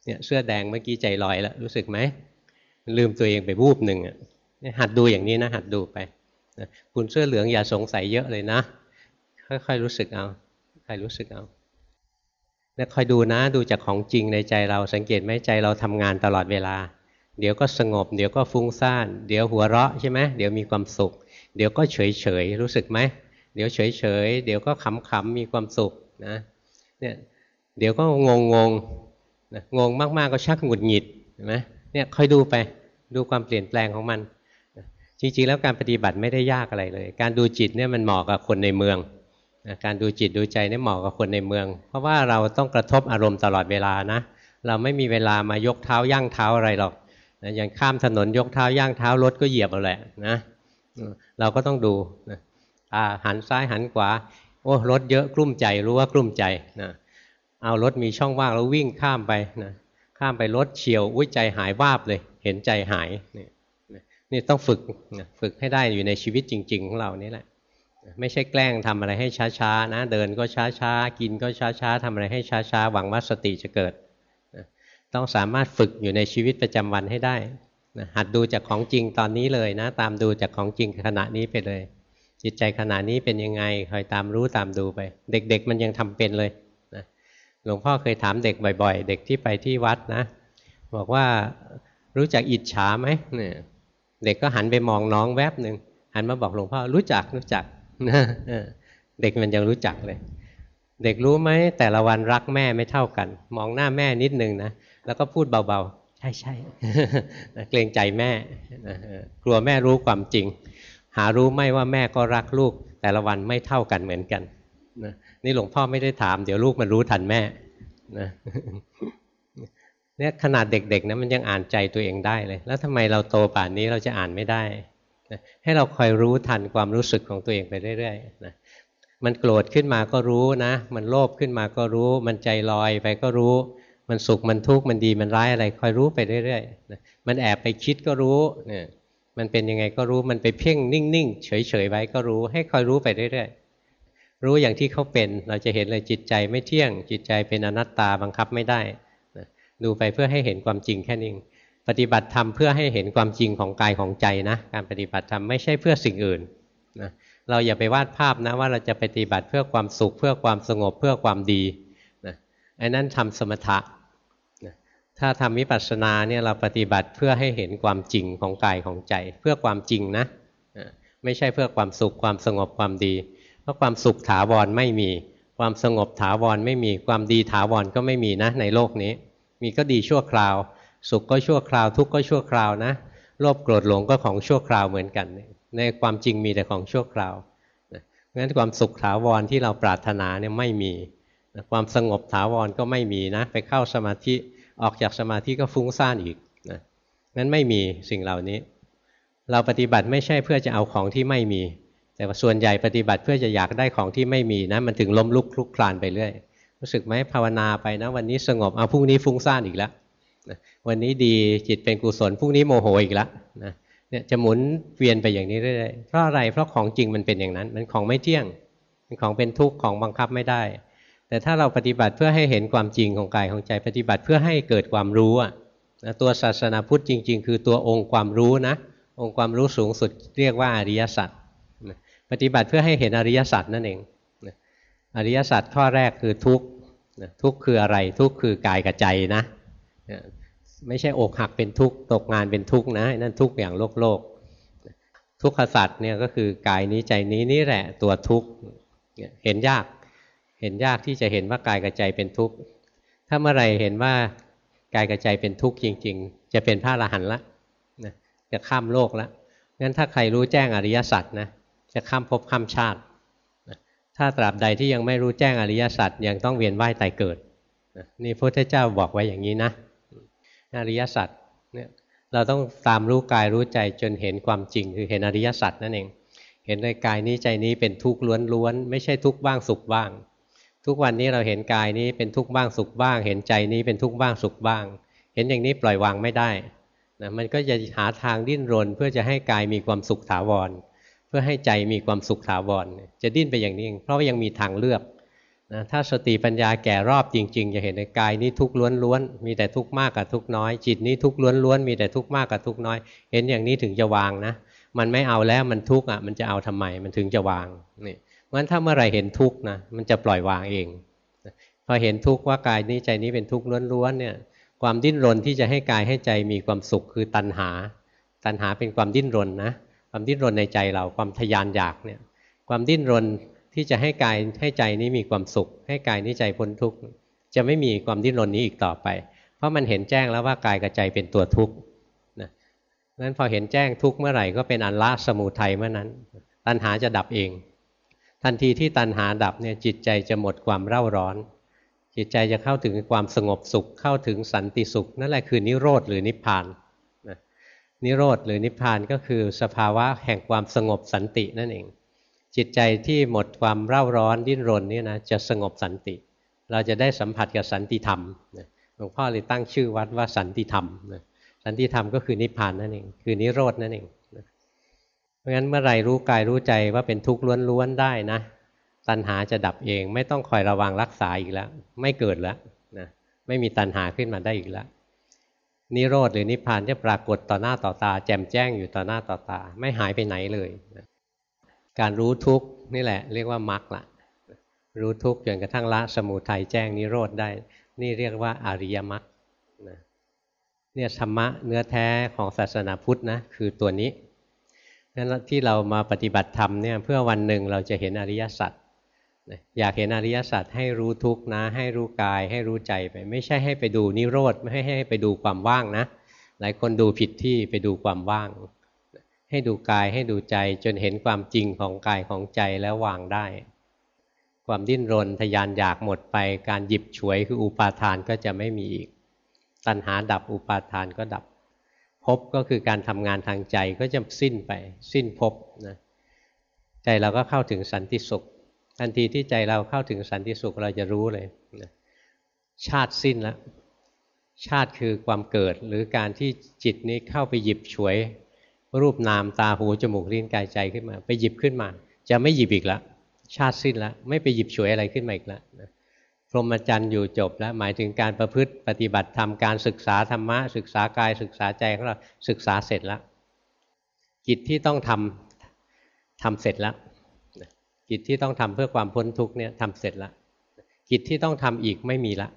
เนี่ยเสื้อแดงเมื่อกี้ใจลอยแล้วรู้สึกไหมลืมตัวเองไปวูบหนึ่งอะหัดดูอย่างนี้นะ หัดดูไปคุณเสื้อเหลืองอย่าสงสัยเยอะเลยนะ ค่อยๆรู้สึกเอาค่อยรู้สึกเอาเนี่ยคอยดูนะดูจากของจริงในใจเราสังเกตไหมใจเราทำงานตลอดเวลา เดี๋ยวก็สงบ เดี๋ยวก็ฟุ้งซ่าน เดี๋ยวหัวเราะใช่ไหมเดี๋ยวมีความสุข เดี๋ยวก็เฉยเฉยรู้สึกไหมเดี๋ยวเฉยเฉยเดี๋ยวก็ขำขำมีความสุขนะเนี่ยเดี๋ยวก็งงงงงงมากๆก็ชักหงุดหงิดเห็นไหมเนี่ยคอยดูไปดูความเปลี่ยนแปลงของมัน จริงๆแล้วการปฏิบัติไม่ได้ยากอะไรเลย การดูจิตเนี่ยมันเหมาะกับคนในเมืองการดูจิตดูใจเนี่ยเหมาะกับคนในเมือง เพราะว่าเราต้องกระทบอารมณ์ตลอดเวลานะ เราไม่มีเวลามายกเท้าย่างเท้าอะไรหรอกนะอย่างข้ามถนนยกเท้าย่างเท้ารถก็เหยียบเอาแหละนะ เราก็ต้องดูนะตาหันซ้ายหันขวา โอ้รถเยอะกลุ้มใจรู้ว่ากลุ้มใจนะเอารถมีช่องว่างแล้ววิ่งข้ามไปนะข้ามไปรถเฉียวอุ้ยใจหายวาบเลย เห็นใจหายนี่นี่ต้องฝึกฝึกให้ได้อยู่ในชีวิตจริง ๆ ของเรานี่แหละ ไม่ใช่แกล้งทำอะไรให้ช้าๆนะ เดินก็ช้าๆกินก็ช้าๆทำอะไรให้ช้าๆหวังว่าสติจะเกิด ต้องสามารถฝึกอยู่ในชีวิตประจำวันให้ได้ หัดดูจากของจริงตอนนี้เลยนะ ตามดูจากของจริงขณะนี้ไปเลย จิตใจขณะนี้เป็นยังไงคอยตามรู้ตามดูไป เด็ก ๆ มันยังทำเป็นเลยนะหลวงพ่อเคยถามเด็กบ่อยๆ เด็กที่ไปที่วัดนะ บอกว่ารู้จักอิจฉาไหมเนี่ยเด็กก็หันไปมองน้องแวบหนึ่งหันมาบอกหลวงพ่อรู้จักรู้จักเด็กมันยังรู้จักเลย เด็กรู้ไหมแต่ละวันรักแม่ไม่เท่ากัน มองหน้าแม่นิดนึงนะแล้วก็พูดเบาๆ ช่ใช่เกรงใจแม่กลัวแม่รู้ความจริง หารู้ไม่ว่าแม่ก็รักลูก แต่ละวันไม่เท่ากันเหมือนกันนี่หลวงพ่อไม่ได้ถาม เดี๋ยวลูกมันรู้ทันแม่นะเนี่ยขนาดเด็กๆนะมันยังอ่านใจตัวเองได้เลย แล้วทำไมเราโตป่านนี้เราจะอ่านไม่ได้ให้เราคอยรู้ทันความรู้สึกของตัวเองไปเรื่อยๆนะมันโกรธขึ้นมาก็รู้นะ มันโลภขึ้นมาก็รู้ มันใจลอยไปก็รู้ มันสุขมันทุกข์มันดีมันร้ายอะไรคอยรู้ไปเรื่อยๆนะมันแอบไปคิดก็รู้เนี่ยมันเป็นยังไงก็รู้มันไปเพ่งนิ่งๆ เฉยๆไว้ก็รู้ ให้คอยรู้ไปเรื่อยๆ รู้อย่างที่เขาเป็นเราจะเห็นเลยจิตใจไม่เที่ยง จิตใจเป็นอนัตตาบังคับไม่ได้นะดูไปเพื่อให้เห็นความจริงแค่นี้ปฏิบัติธรรมเพื่อให้เห็นความจริงของกายของใจนะการปฏิบัติธรรมไม่ใช่เพื่อสิ่งอื่นนะเราอย่าไปวาดภาพนะว่าเราจะปฏิบัติเพื่อความสุขเพื่อความสงบเพื่อความดี ไอ้นั้นทำสมถะนะถ้าทำวิปัสสนาเนี่ยเราปฏิบัติเพื่อให้เห็นความจริงของกายของใจ เพื่อความจริงนะไม่ใช่เพื่อความสุขความสงบความดี เพราะความสุขถาวรไม่มี ความสงบถาวรไม่มีความดีถาวรก็ไม่มีนะในโลกนี้ มีก็ดีชั่วคราว สุขก็ชั่วคราวทุกข์ก็ชั่วคราวนะโลภโกรธหลงก็ของชั่วคราวเหมือนกัน ในความจริงมีแต่ของชั่วคราวงั้นความสุขถาวรที่เราปรารถนาเนี่ยไม่มี ความสงบถาวรก็ไม่มีนะ ไปเข้าสมาธิออกจากสมาธิก็ฟุ้งซ่านอีกนะงั้นไม่มีสิ่งเหล่านี้ เราปฏิบัติไม่ใช่เพื่อจะเอาของที่ไม่มี แต่ว่าส่วนใหญ่ปฏิบัติเพื่อจะอยากได้ของที่ไม่มีนะมันถึงล้มลุกคลุกคลานไปเรื่อย รู้สึกไหมภาวนาไปนะ วันนี้สงบเอาพรุ่งนี้ฟุ้งซ่านอีกแล้ววันนี้ดีจิตเป็นกุศลพรุ่งนี้โมโหอีกแล้วนะเนี่ยจะหมุนเวียนไปอย่างนี้เรื่อยๆเพราะอะไรเพราะของจริงมันเป็นอย่างนั้น มันของไม่เที่ยงเป็นของเป็นทุกข์ของบังคับไม่ได้ แต่ถ้าเราปฏิบัติเพื่อให้เห็นความจริงของกายของใจ ปฏิบัติเพื่อให้เกิดความรู้อะตัวศาสนาพุทธจริง ๆ คือตัวองค์ความรู้นะ องค์ความรู้สูงสุดเรียกว่าอริยสัจปฏิบัติเพื่อให้เห็นอริยสัจนั่นเองอริยสัจข้อแรกคือทุกข์ทุกข์คืออะไรทุกข์คือกายกับใจนะ ไม่ใช่อกหักเป็นทุกข์ตกงานเป็นทุกข์นะนั่นทุกข์อย่างโลกโลกทุกขสัตว์เนี่ยก็คือกายนี้ใจนี้นี่แหละตัวทุกข์เห็นยาก เห็นยากที่จะเห็นว่ากายกับใจเป็นทุกข์ถ้าเมื่อไรเห็นว่ากายกับใจเป็นทุกข์จริง ๆ จะเป็นพระอรหันต์ละนะจะข้ามโลกละงั้นถ้าใครรู้แจ้งอริยสัจนะจะข้ามภพข้ามชาติถ้าตราบใดที่ยังไม่รู้แจ้งอริยสัจยังต้องเวียนว่ายตายเกิดนี่พระพุทธเจ้าบอกไว้อย่างนี้นะอริยสัจเนี่ยเราต้องตามรู้กายรู้ใจจนเห็นความจริง คือเห็นอริยสัจนั่นเอง เห็นในกายนี้ใจนี้เป็นทุกข์ล้วนๆไม่ใช่ทุกข์บ้างสุขบ้าง ทุกวันนี้เราเห็นกายนี้เป็นทุกข์บ้างสุขบ้าง เห็นใจนี้เป็นทุกข์บ้างสุขบ้าง เห็นอย่างนี้ปล่อยวางไม่ได้นะมันก็จะหาทางดิ้นรน เพื่อจะให้กายมีความสุขถาวร เพื่อให้ใจมีความสุขถาวร จะดิ้นไปอย่างนี้เองเพราะว่ายังมีทางเลือกนะถ้าสติปัญญาแก่รอบจริง ๆ จะเห็นในกายนี้ทุกข์ล้วนๆมีแต่ทุกข์มากกับทุกข์น้อย จิตนี้ทุกข์ล้วนๆมีแต่ทุกข์มากกับทุกข์น้อย เห็นอย่างนี้ถึงจะวางนะ มันไม่เอาแล้วมันทุกข์อะมันจะเอาทำไมมันถึงจะวางนี่ งั้นถ้าเมื่อไรเห็นทุกข์นะมันจะปล่อยวางเองพอเห็นทุกข์ว่ากายนี้ใจนี้เป็นทุกข์ล้วนๆเนี่ยความดิ้นรนที่จะให้กายให้ใจมีความสุขคือตัณหา ตัณหาเป็นความดิ้นรนนะความดิ้นรนในใจเราความทยานอยากเนี่ยความดิ้นรนที่จะให้กายให้ใจนี้มีความสุข ให้กายนี้ใจพ้นทุกข์จะไม่มีความดิ้นรนนี้อีกต่อไป เพราะมันเห็นแจ้งแล้วว่ากายกับใจเป็นตัวทุกข์นะนั้นพอเห็นแจ้งทุกข์เมื่อไหร่ก็เป็นอันละสมุทัยเมื่อนั้น ตัณหาจะดับเอง ทันทีที่ตัณหาดับเนี่ยจิตใจจะหมดความเร่าร้อน จิตใจจะเข้าถึงความสงบสุขเข้าถึงสันติสุข นั่นแหละคือนิโรธหรือนิพพานนะนิโรธหรือนิพพานก็คือสภาวะแห่งความสงบสันตินั่นเอง จิตใจที่หมดความเร่าร้อนดิ้นรนนี่นะจะสงบสันติ เราจะได้สัมผัสกับสันติธรรมหลวงพ่อเลยตั้งชื่อวัดว่าสันติธรรมสันติธรรมก็คือนิพพานนั่นเองคือนิโรธนั่นเอง ราะงั้นเมื่อไรรู้กายรู้ใจว่าเป็นทุกข์ล้วนๆได้นะ ตัณหาจะดับเอง ไม่ต้องคอยระวังรักษาอีกแล้ว ไม่เกิดแล้วนะไม่มีตัณหาขึ้นมาได้อีกแล้วนิโรธหรือนิพพานจะปรากฏต่อหน้าต่อตา แจ่มแจ้งอยู่ต่อหน้าต่อตา ไม่หายไปไหนเลยนะการรู้ทุกข์นี่แหละ เรียกว่ามรรคละรู้ทุกข์จนกระทั่งละสมุทัยแจ้งนิโรธได้ นี่เรียกว่าอริยมรรคนะเนี่ยธรรมะเนื้อแท้ของศาสนาพุทธนะคือตัวนี้ นั้นที่เรามาปฏิบัติธรรมเนี่ยเพื่อวันหนึ่งเราจะเห็นอริยสัจอยากเห็นอริยสัจให้รู้ทุกนะ ให้รู้กาย ให้รู้ใจไป ไม่ใช่ให้ไปดูนิโรธไม่ให้ให้ไปดูความว่างนะ หลายคนดูผิดที่ไปดูความว่าง ให้ดูกายให้ดูใจจนเห็นความจริงของกายของใจแล้ววางได้ ความดิ้นรนทยานอยากหมดไป การหยิบฉวยคืออุปาทานก็จะไม่มีอีก ตัณหาดับอุปาทานก็ดับ ภพก็คือการทำงานทางใจก็จะสิ้นไป สิ้นภพนะใจเราก็เข้าถึงสันติสุข ทันทีที่ใจเราเข้าถึงสันติสุขเราจะรู้เลยนะชาติสิ้นแล้วชาติคือความเกิดหรือการที่จิตนี้เข้าไปหยิบฉวย รูปนามตาหูจมูกลิ้นกายใจขึ้นมา ไปหยิบขึ้นมา จะไม่หยิบอีกแล้วชาติสิ้นแล้วไม่ไปหยิบฉวยอะไรขึ้นมาอีกแล้วนะ รหมจรรย์อยู่จบแล้วหมายถึงการประพฤติปฏิบัติธรรมการศึกษาธรรมะศึกษากายศึกษาใจของเราศึกษาเสร็จแล้วกิจที่ต้องทำทำเสร็จแล้วกิจที่ต้องทำเพื่อความพ้นทุกเนี่ยทำเสร็จแล้วกิจที่ต้องทำอีกไม่มีละ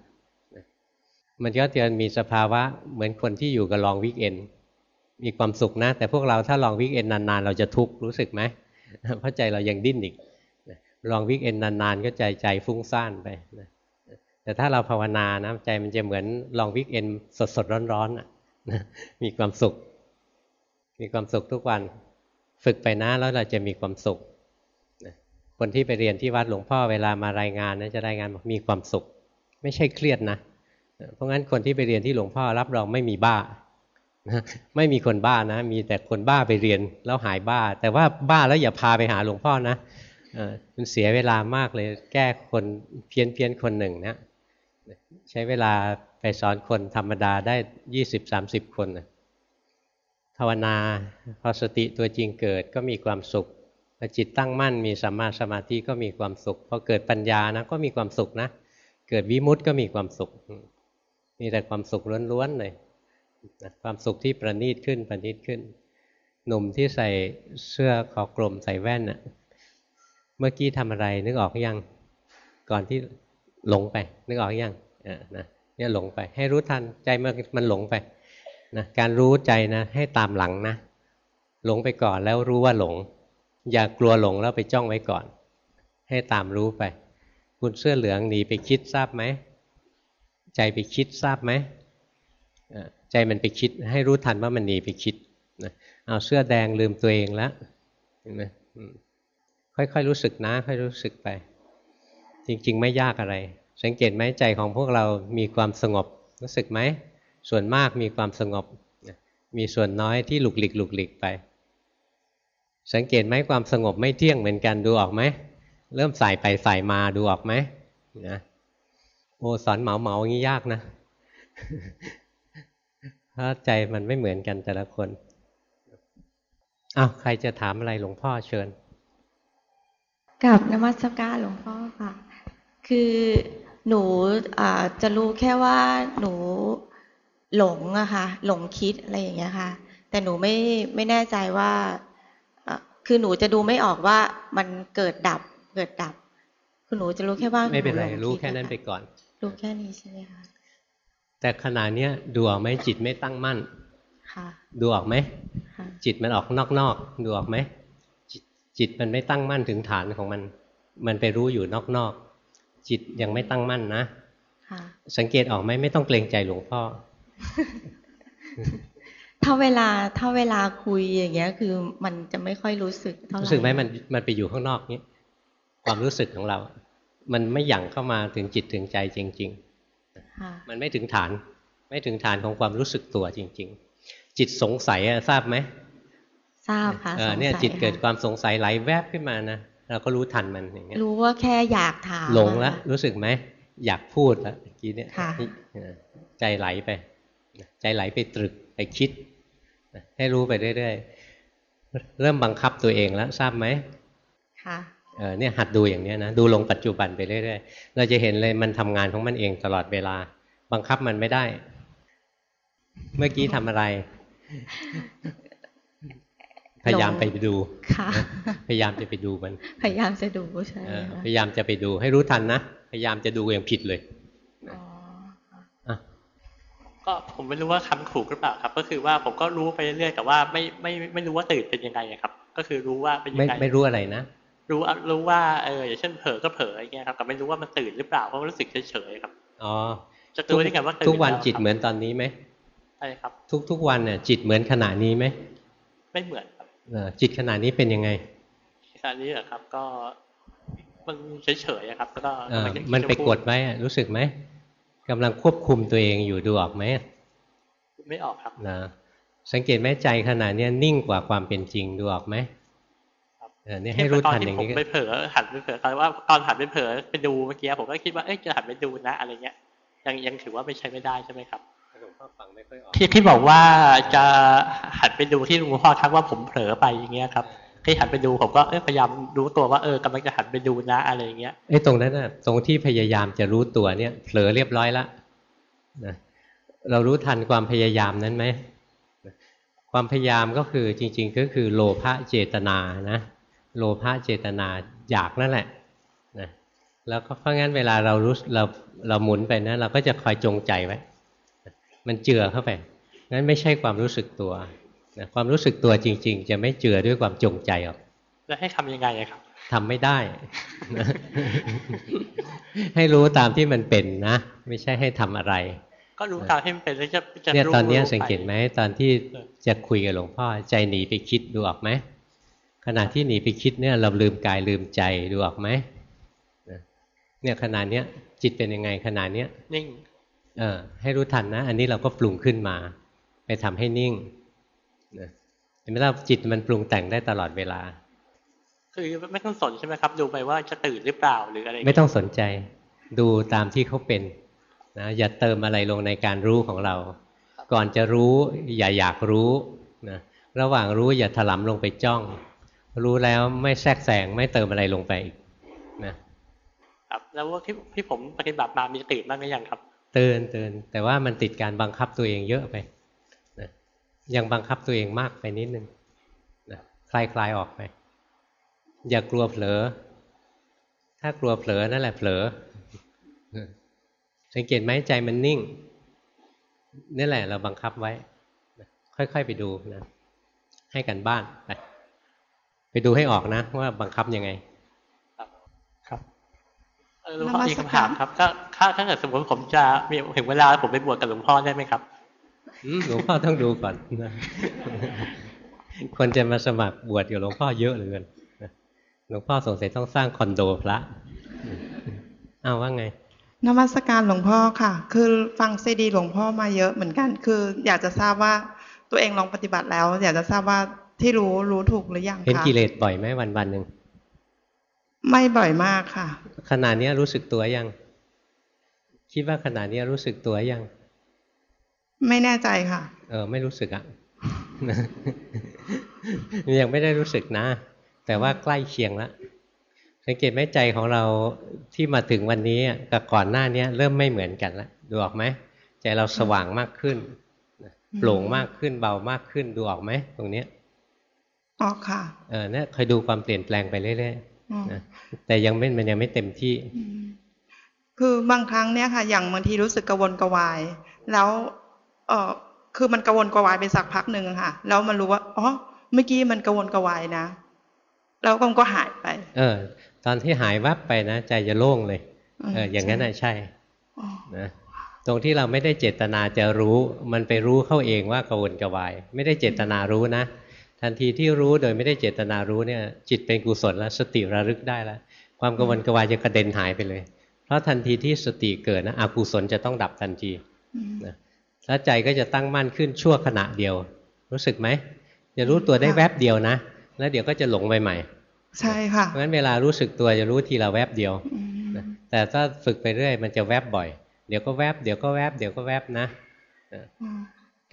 มันก็จะมีสภาวะเหมือนคนที่อยู่กับลองวิกเอนมีความสุขนะ แต่พวกเราถ้าลองวิกเอนนานๆ เราจะทุกข์รู้สึกไหมเพราะใจเรายังดิ้นอีกลองวิกเอนนานๆ ก็ใจใจฟุ้งซ่านไป แต่ถ้าเราภาวนานะใจมันจะเหมือนลองวิกเอนสดๆร้อนๆมีความสุข มีความสุขทุกวัน ฝึกไปนะแล้วเราจะมีความสุขคนที่ไปเรียนที่วัดหลวงพ่อเวลามารายงานนะจะรายงานบอกมีความสุข ไม่ใช่เครียดนะเพราะงั้นคนที่ไปเรียนที่หลวงพ่อรับรองไม่มีบ้าไม่มีคนบ้านะ มีแต่คนบ้าไปเรียนแล้วหายบ้า แต่ว่าบ้าแล้วอย่าพาไปหาหลวงพ่อนะมันเสียเวลามากเลยแก้คนเพี้ยนเพี้ยนคนหนึ่งนะ ใช้เวลาไปสอนคนธรรมดาได้ยี่สิบสามสิบคนภาวนาพอสติตัวจริงเกิดก็มีความสุขพอจิตตั้งมั่นมีสัมมาสมาธิก็มีความสุขพอเกิดปัญญานะก็มีความสุขนะเกิดวิมุตต์ก็มีความสุข มีแต่ความสุขล้วนๆเลยความสุขที่ประณีตขึ้นประณีตขึ้น หนุ่มที่ใส่เสื้อคอกลมใส่แว่นน่ะ เมื่อกี้ทำอะไรนึกออกยัง ก่อนที่ หลงไปนึกออกยังนะเนี่ยหลงไป ให้รู้ทันใจมันมันหลงไปนะการรู้ใจนะ ให้ตามหลังนะ หลงไปก่อนแล้วรู้ว่าหลง อย่ากลัวหลงแล้วไปจ้องไว้ก่อน ให้ตามรู้ไป คุณเสื้อเหลืองหนีไปคิดทราบไหมใจไปคิดทราบไหมใจมันไปคิด ให้รู้ทันว่ามันหนีไปคิดเอาเสื้อแดงลืมตัวเองแล้วเห็นไหมค่อยๆรู้สึกนะ ค่อยรู้สึกไป จริง ๆ ไม่ยากอะไร สังเกตไหมใจของพวกเรามีความสงบรู้สึกไหม ส่วนมากมีความสงบ มีส่วนน้อยที่หลุกหลิกหลุกหลิกไป สังเกตไหมความสงบไม่เที่ยงเหมือนกันดูออกไหม เริ่มใส่ไปใส่มาดูออกไหมนะโอสอนเหมาเหมาอย่างนี้ยากนะเพราใจมันไม่เหมือนกันแต่ละคนอ้าวใครจะถามอะไรหลวงพ่อเชิญกับนมัสการหลวงพ่อค่ะ คือหนูจะรู้แค่ว่าหนูหลงอะค่ะหลงคิดอะไรอย่างเงี้ยค่ะ แต่หนูไม่ไม่แน่ใจว่าคือหนูจะดูไม่ออกว่ามันเกิดดับเกิดดับ คือหนูจะรู้แค่ว่าไม่เป็นไรรู้แค่นั้นไปก่อน รู้แค่นี้ใช่ไหมคะแต่ขณะเนี้ยดูออกไหมจิตไม่ตั้งมั่นค่ะดูออกไหมจิตมันออกนอกๆดูออกไหมจิตมันไม่ตั้งมั่นถึงฐานของมัน มันไปรู้อยู่นอกๆ จิตยังไม่ตั้งมั่นนะสังเกตออกไหมไม่ต้องเกรงใจหลวงพ่อ ถ้าเวลาถ้าเวลาคุยอย่างเงี้ย คือมันจะไม่ค่อยรู้สึกเท่าไหร่รู้สึกไหมมันมันไปอยู่ข้างนอกนี้ความรู้สึกของเรา มันไม่หยั่งเข้ามาถึงจิตถึงใจจริงๆมันไม่ถึงฐาน ไม่ถึงฐานของความรู้สึกตัวจริง ๆ จิตสงสัยทราบไหมทราบค่ะเนี่ยจิตเกิดความสงสัยไหลแวบขึ้นมานะ เราก็รู้ทันมันอย่างเงี้ยรู้ว่าแค่อยากถามหลงแล้วรู้สึกไหมอยากพูดแล้วเมื่อกี้เนี่ยใจไหลไป ใจไหลไปตรึกไปคิด ให้รู้ไปเรื่อยๆเริ่มบังคับตัวเองแล้วทราบไหมค่ะเออเนี่ยหัดดูอย่างเนี้ยนะดูลงปัจจุบันไปเรื่อยๆเราจะเห็นเลยมันทำงานของมันเองตลอดเวลา บังคับมันไม่ได้ เมื่อกี้ทำอะไร พยายามไปดูพยายามจะไปดูมัน พยายามจะดูใช่พยายามจะไปดูให้รู้ทันนะ พยายามจะดูอย่างผิดเลยก็ผมไม่รู้ว่าคำถูกหรือเปล่าครับ ก็คือว่าผมก็รู้ไปเรื่อยๆแต่ว่าไม่ไม่ไม่รู้ว่าตื่นเป็นยังไงครับ ก็คือรู้ว่าเป็นยังไงไม่รู้อะไรนะรู้รู้ว่าเอออย่างเช่นเผลอก็เผลออะไรเงี้ยครับแต่ไม่รู้ว่ามันตื่นหรือเปล่าเพราะรู้สึกเฉยๆครับอ๋อจะรู้ได้ไงว่าทุกวันจิตเหมือนตอนนี้ไหมใช่ครับ ทุกทุกวันเนี่ยจิตเหมือนขณะนี้ไหมไม่เหมือนครับ จิตขณะนี้เป็นยังไงขณะนี้เหรอครับ ก็มันเฉยๆครับ ก็มันไปกดไว้รู้สึกไหมกำลังควบคุมตัวเองอยู่ดูออกไหมไม่ออกครับนะสังเกตไหมใจขณะนี้นิ่งกว่าความเป็นจริงดูออกไหมนี่ให้รู้ทันอย่างนี้ผมไปเผลอหันไปเผลอตอนว่าตอนหันไปเผลอไปดูเมื่อกี้ผมก็คิดว่าเอ๊ะจะหันไปดูนะอะไรเงี้ยยังยังถือว่าไม่ใช่ไม่ได้ใช่ไหมครับ หลวงพ่อฟังไม่ค่อยออกที่ที่บอกว่าจะหันไปดูที่หลวงพ่อทักว่าผมเผลอไปอย่างเงี้ยครับที่หันไปดูผมก็พยายามรู้ตัวว่าเออกำลังจะหันไปดูนะอะไรเงี้ยไอ้ตรงนั้นน่ะตรงที่พยายามจะรู้ตัวเนี่ยเผลอเรียบร้อยละนะเรารู้ทันความพยายามนั้นไหมความพยายามก็คือจริง ๆ ก็คือโลภะเจตนานะโลภะเจตนาอยากนั่นแหละนะแล้วเพราะงั้นเวลาเรารู้เราเราหมุนไปนะเราก็จะคอยจงใจไว้ มันเจือเข้าไปงั้นไม่ใช่ความรู้สึกตัวนะความรู้สึกตัวจริง ๆ จะไม่เจือด้วยความจงใจหรอกแล้วให้ทํำยังไงครับทำไม่ได้ ให้รู้ตามที่มันเป็นนะ ไม่ใช่ให้ทำอะไร ก็รู้ตามที่มันเป็นแล้วจะจะเนี่ยตอนนี้สังเกตไหมตอนที่จะคุยกับหลวงพ่อใจหนีไปคิดดูออกไหมขณะที่หนีไปคิดเนี่ย เราลืมกายลืมใจดูออกไหมเนี่ยขณะเนี้ยจิตเป็นยังไงขณะเนี้ยนิ่ง เออให้รู้ทันนะ อันนี้เราก็ปรุงขึ้นมา ไปทำให้นิ่งเห็นไหมล่ะจิตมันปรุงแต่งได้ตลอดเวลา คือไม่ต้องสนใช่ไหมครับ ดูไปว่าจะตื่นหรือเปล่าหรืออะไร ไม่ต้องสนใจ ดูตามที่เขาเป็นนะอย่าเติมอะไรลงในการรู้ของเรา ก่อนจะรู้อย่าอยากรู้นะระหว่างรู้อย่าถลำลงไปจ้อง รู้แล้วไม่แทรกแซงไม่เติมอะไรลงไปอีกนะครับแล้วว่าที่ที่ผมปฏิบัติมามีตื่นบ้างหรือยังครับ เตือนเตือนแต่ว่ามันติดการบังคับตัวเองเยอะไปนะยังบังคับตัวเองมากไปนิดนึงนะคลายคลายออกไป อย่ากลัวเผลอ ถ้ากลัวเผลอนั่นแหละเผลอ สังเกตไหมใจมันนิ่งนี่แหละ เราบังคับไว้ ค่อย ๆ ไปดูนะให้กันบ้านไปไปดูให้ออกนะ ว่าบังคับยังไง หลวงพ่อมีคำถามครับ ถ้าถ้าถ้าเกิดสมมติผมจะมีถึงเวลาผมไปบวชกับหลวงพ่อได้ไหมครับหลวงพ่อต้องดูก่อนนะคนจะมาสมัครบวชกับหลวงพ่อเยอะเหลือเกินหลวงพ่อสงสัยต้องสร้างคอนโดพระเอาว่าไงนมัสการหลวงพ่อค่ะ คือฟังซีดี หลวงพ่อมาเยอะเหมือนกัน คืออยากจะทราบว่าตัวเองลองปฏิบัติแล้ว อยากจะทราบว่าที่รู้รู้ถูกหรือยังคะเห็นกิเลสบ่อยไหมวันวันหนึ่ง ไม่บ่อยมากค่ะขนาดนี้รู้สึกตัวยัง คิดว่าขนาดนี้รู้สึกตัวยัง ไม่แน่ใจค่ะ เออ ไม่รู้สึกอะยังไม่ได้รู้สึกนะ แต่ว่าใกล้เคียงแล้วสังเกตไหมใจของเราที่มาถึงวันนี้กับก่อนหน้านี้เริ่มไม่เหมือนกันแล้วดูออกไหมใจเราสว่างมากขึ้นโปร่งมากขึ้นเบามากขึ้นดูออกไหมตรงเนี้ยออกค่ะ เออเนี่ยคอยดูความเปลี่ยนแปลงไปเรื่อยๆ นะแต่ยังไม่มันยังไม่เต็มที่ คือบางครั้งเนี่ยค่ะ อย่างบางทีรู้สึกกระวนกระวาย แล้วเออคือมันกระวนกระวายไปสักพักหนึ่งค่ะ แล้วมันรู้ว่าอ๋อเมื่อกี้มันกระวนกระวายนะแล้วก็มันก็หายไป เออ ตอนที่หายวับไปนะใจจะโล่งเลย เออ อย่างนั้นน่ะใช่นะตรงที่เราไม่ได้เจตนาจะรู้ มันไปรู้เข้าเองว่ากระวนกระวาย ไม่ได้เจตนารู้นะ ทันทีที่รู้โดยไม่ได้เจตนารู้เนี่ย จิตเป็นกุศลแล้วสติระลึกได้แล้วความกระวนกระวายจะกระเด็นหายไปเลย เพราะทันทีที่สติเกิดนะอกุศลจะต้องดับทันทีนะแล้วใจก็จะตั้งมั่นขึ้นชั่วขณะเดียว รู้สึกไหมจะรู้ตัวได้แวบเดียวนะ แล้วเดี๋ยวก็จะหลงไปใหม่ ใช่ค่ะเพราะฉะนั้นเวลารู้สึกตัวจะรู้ทีละแวบเดียวแต่ถ้าฝึกไปเรื่อยมันจะแวบบ่อย เดี๋ยวก็แวบเดี๋ยวก็แวบเดี๋ยวก็แวบนะ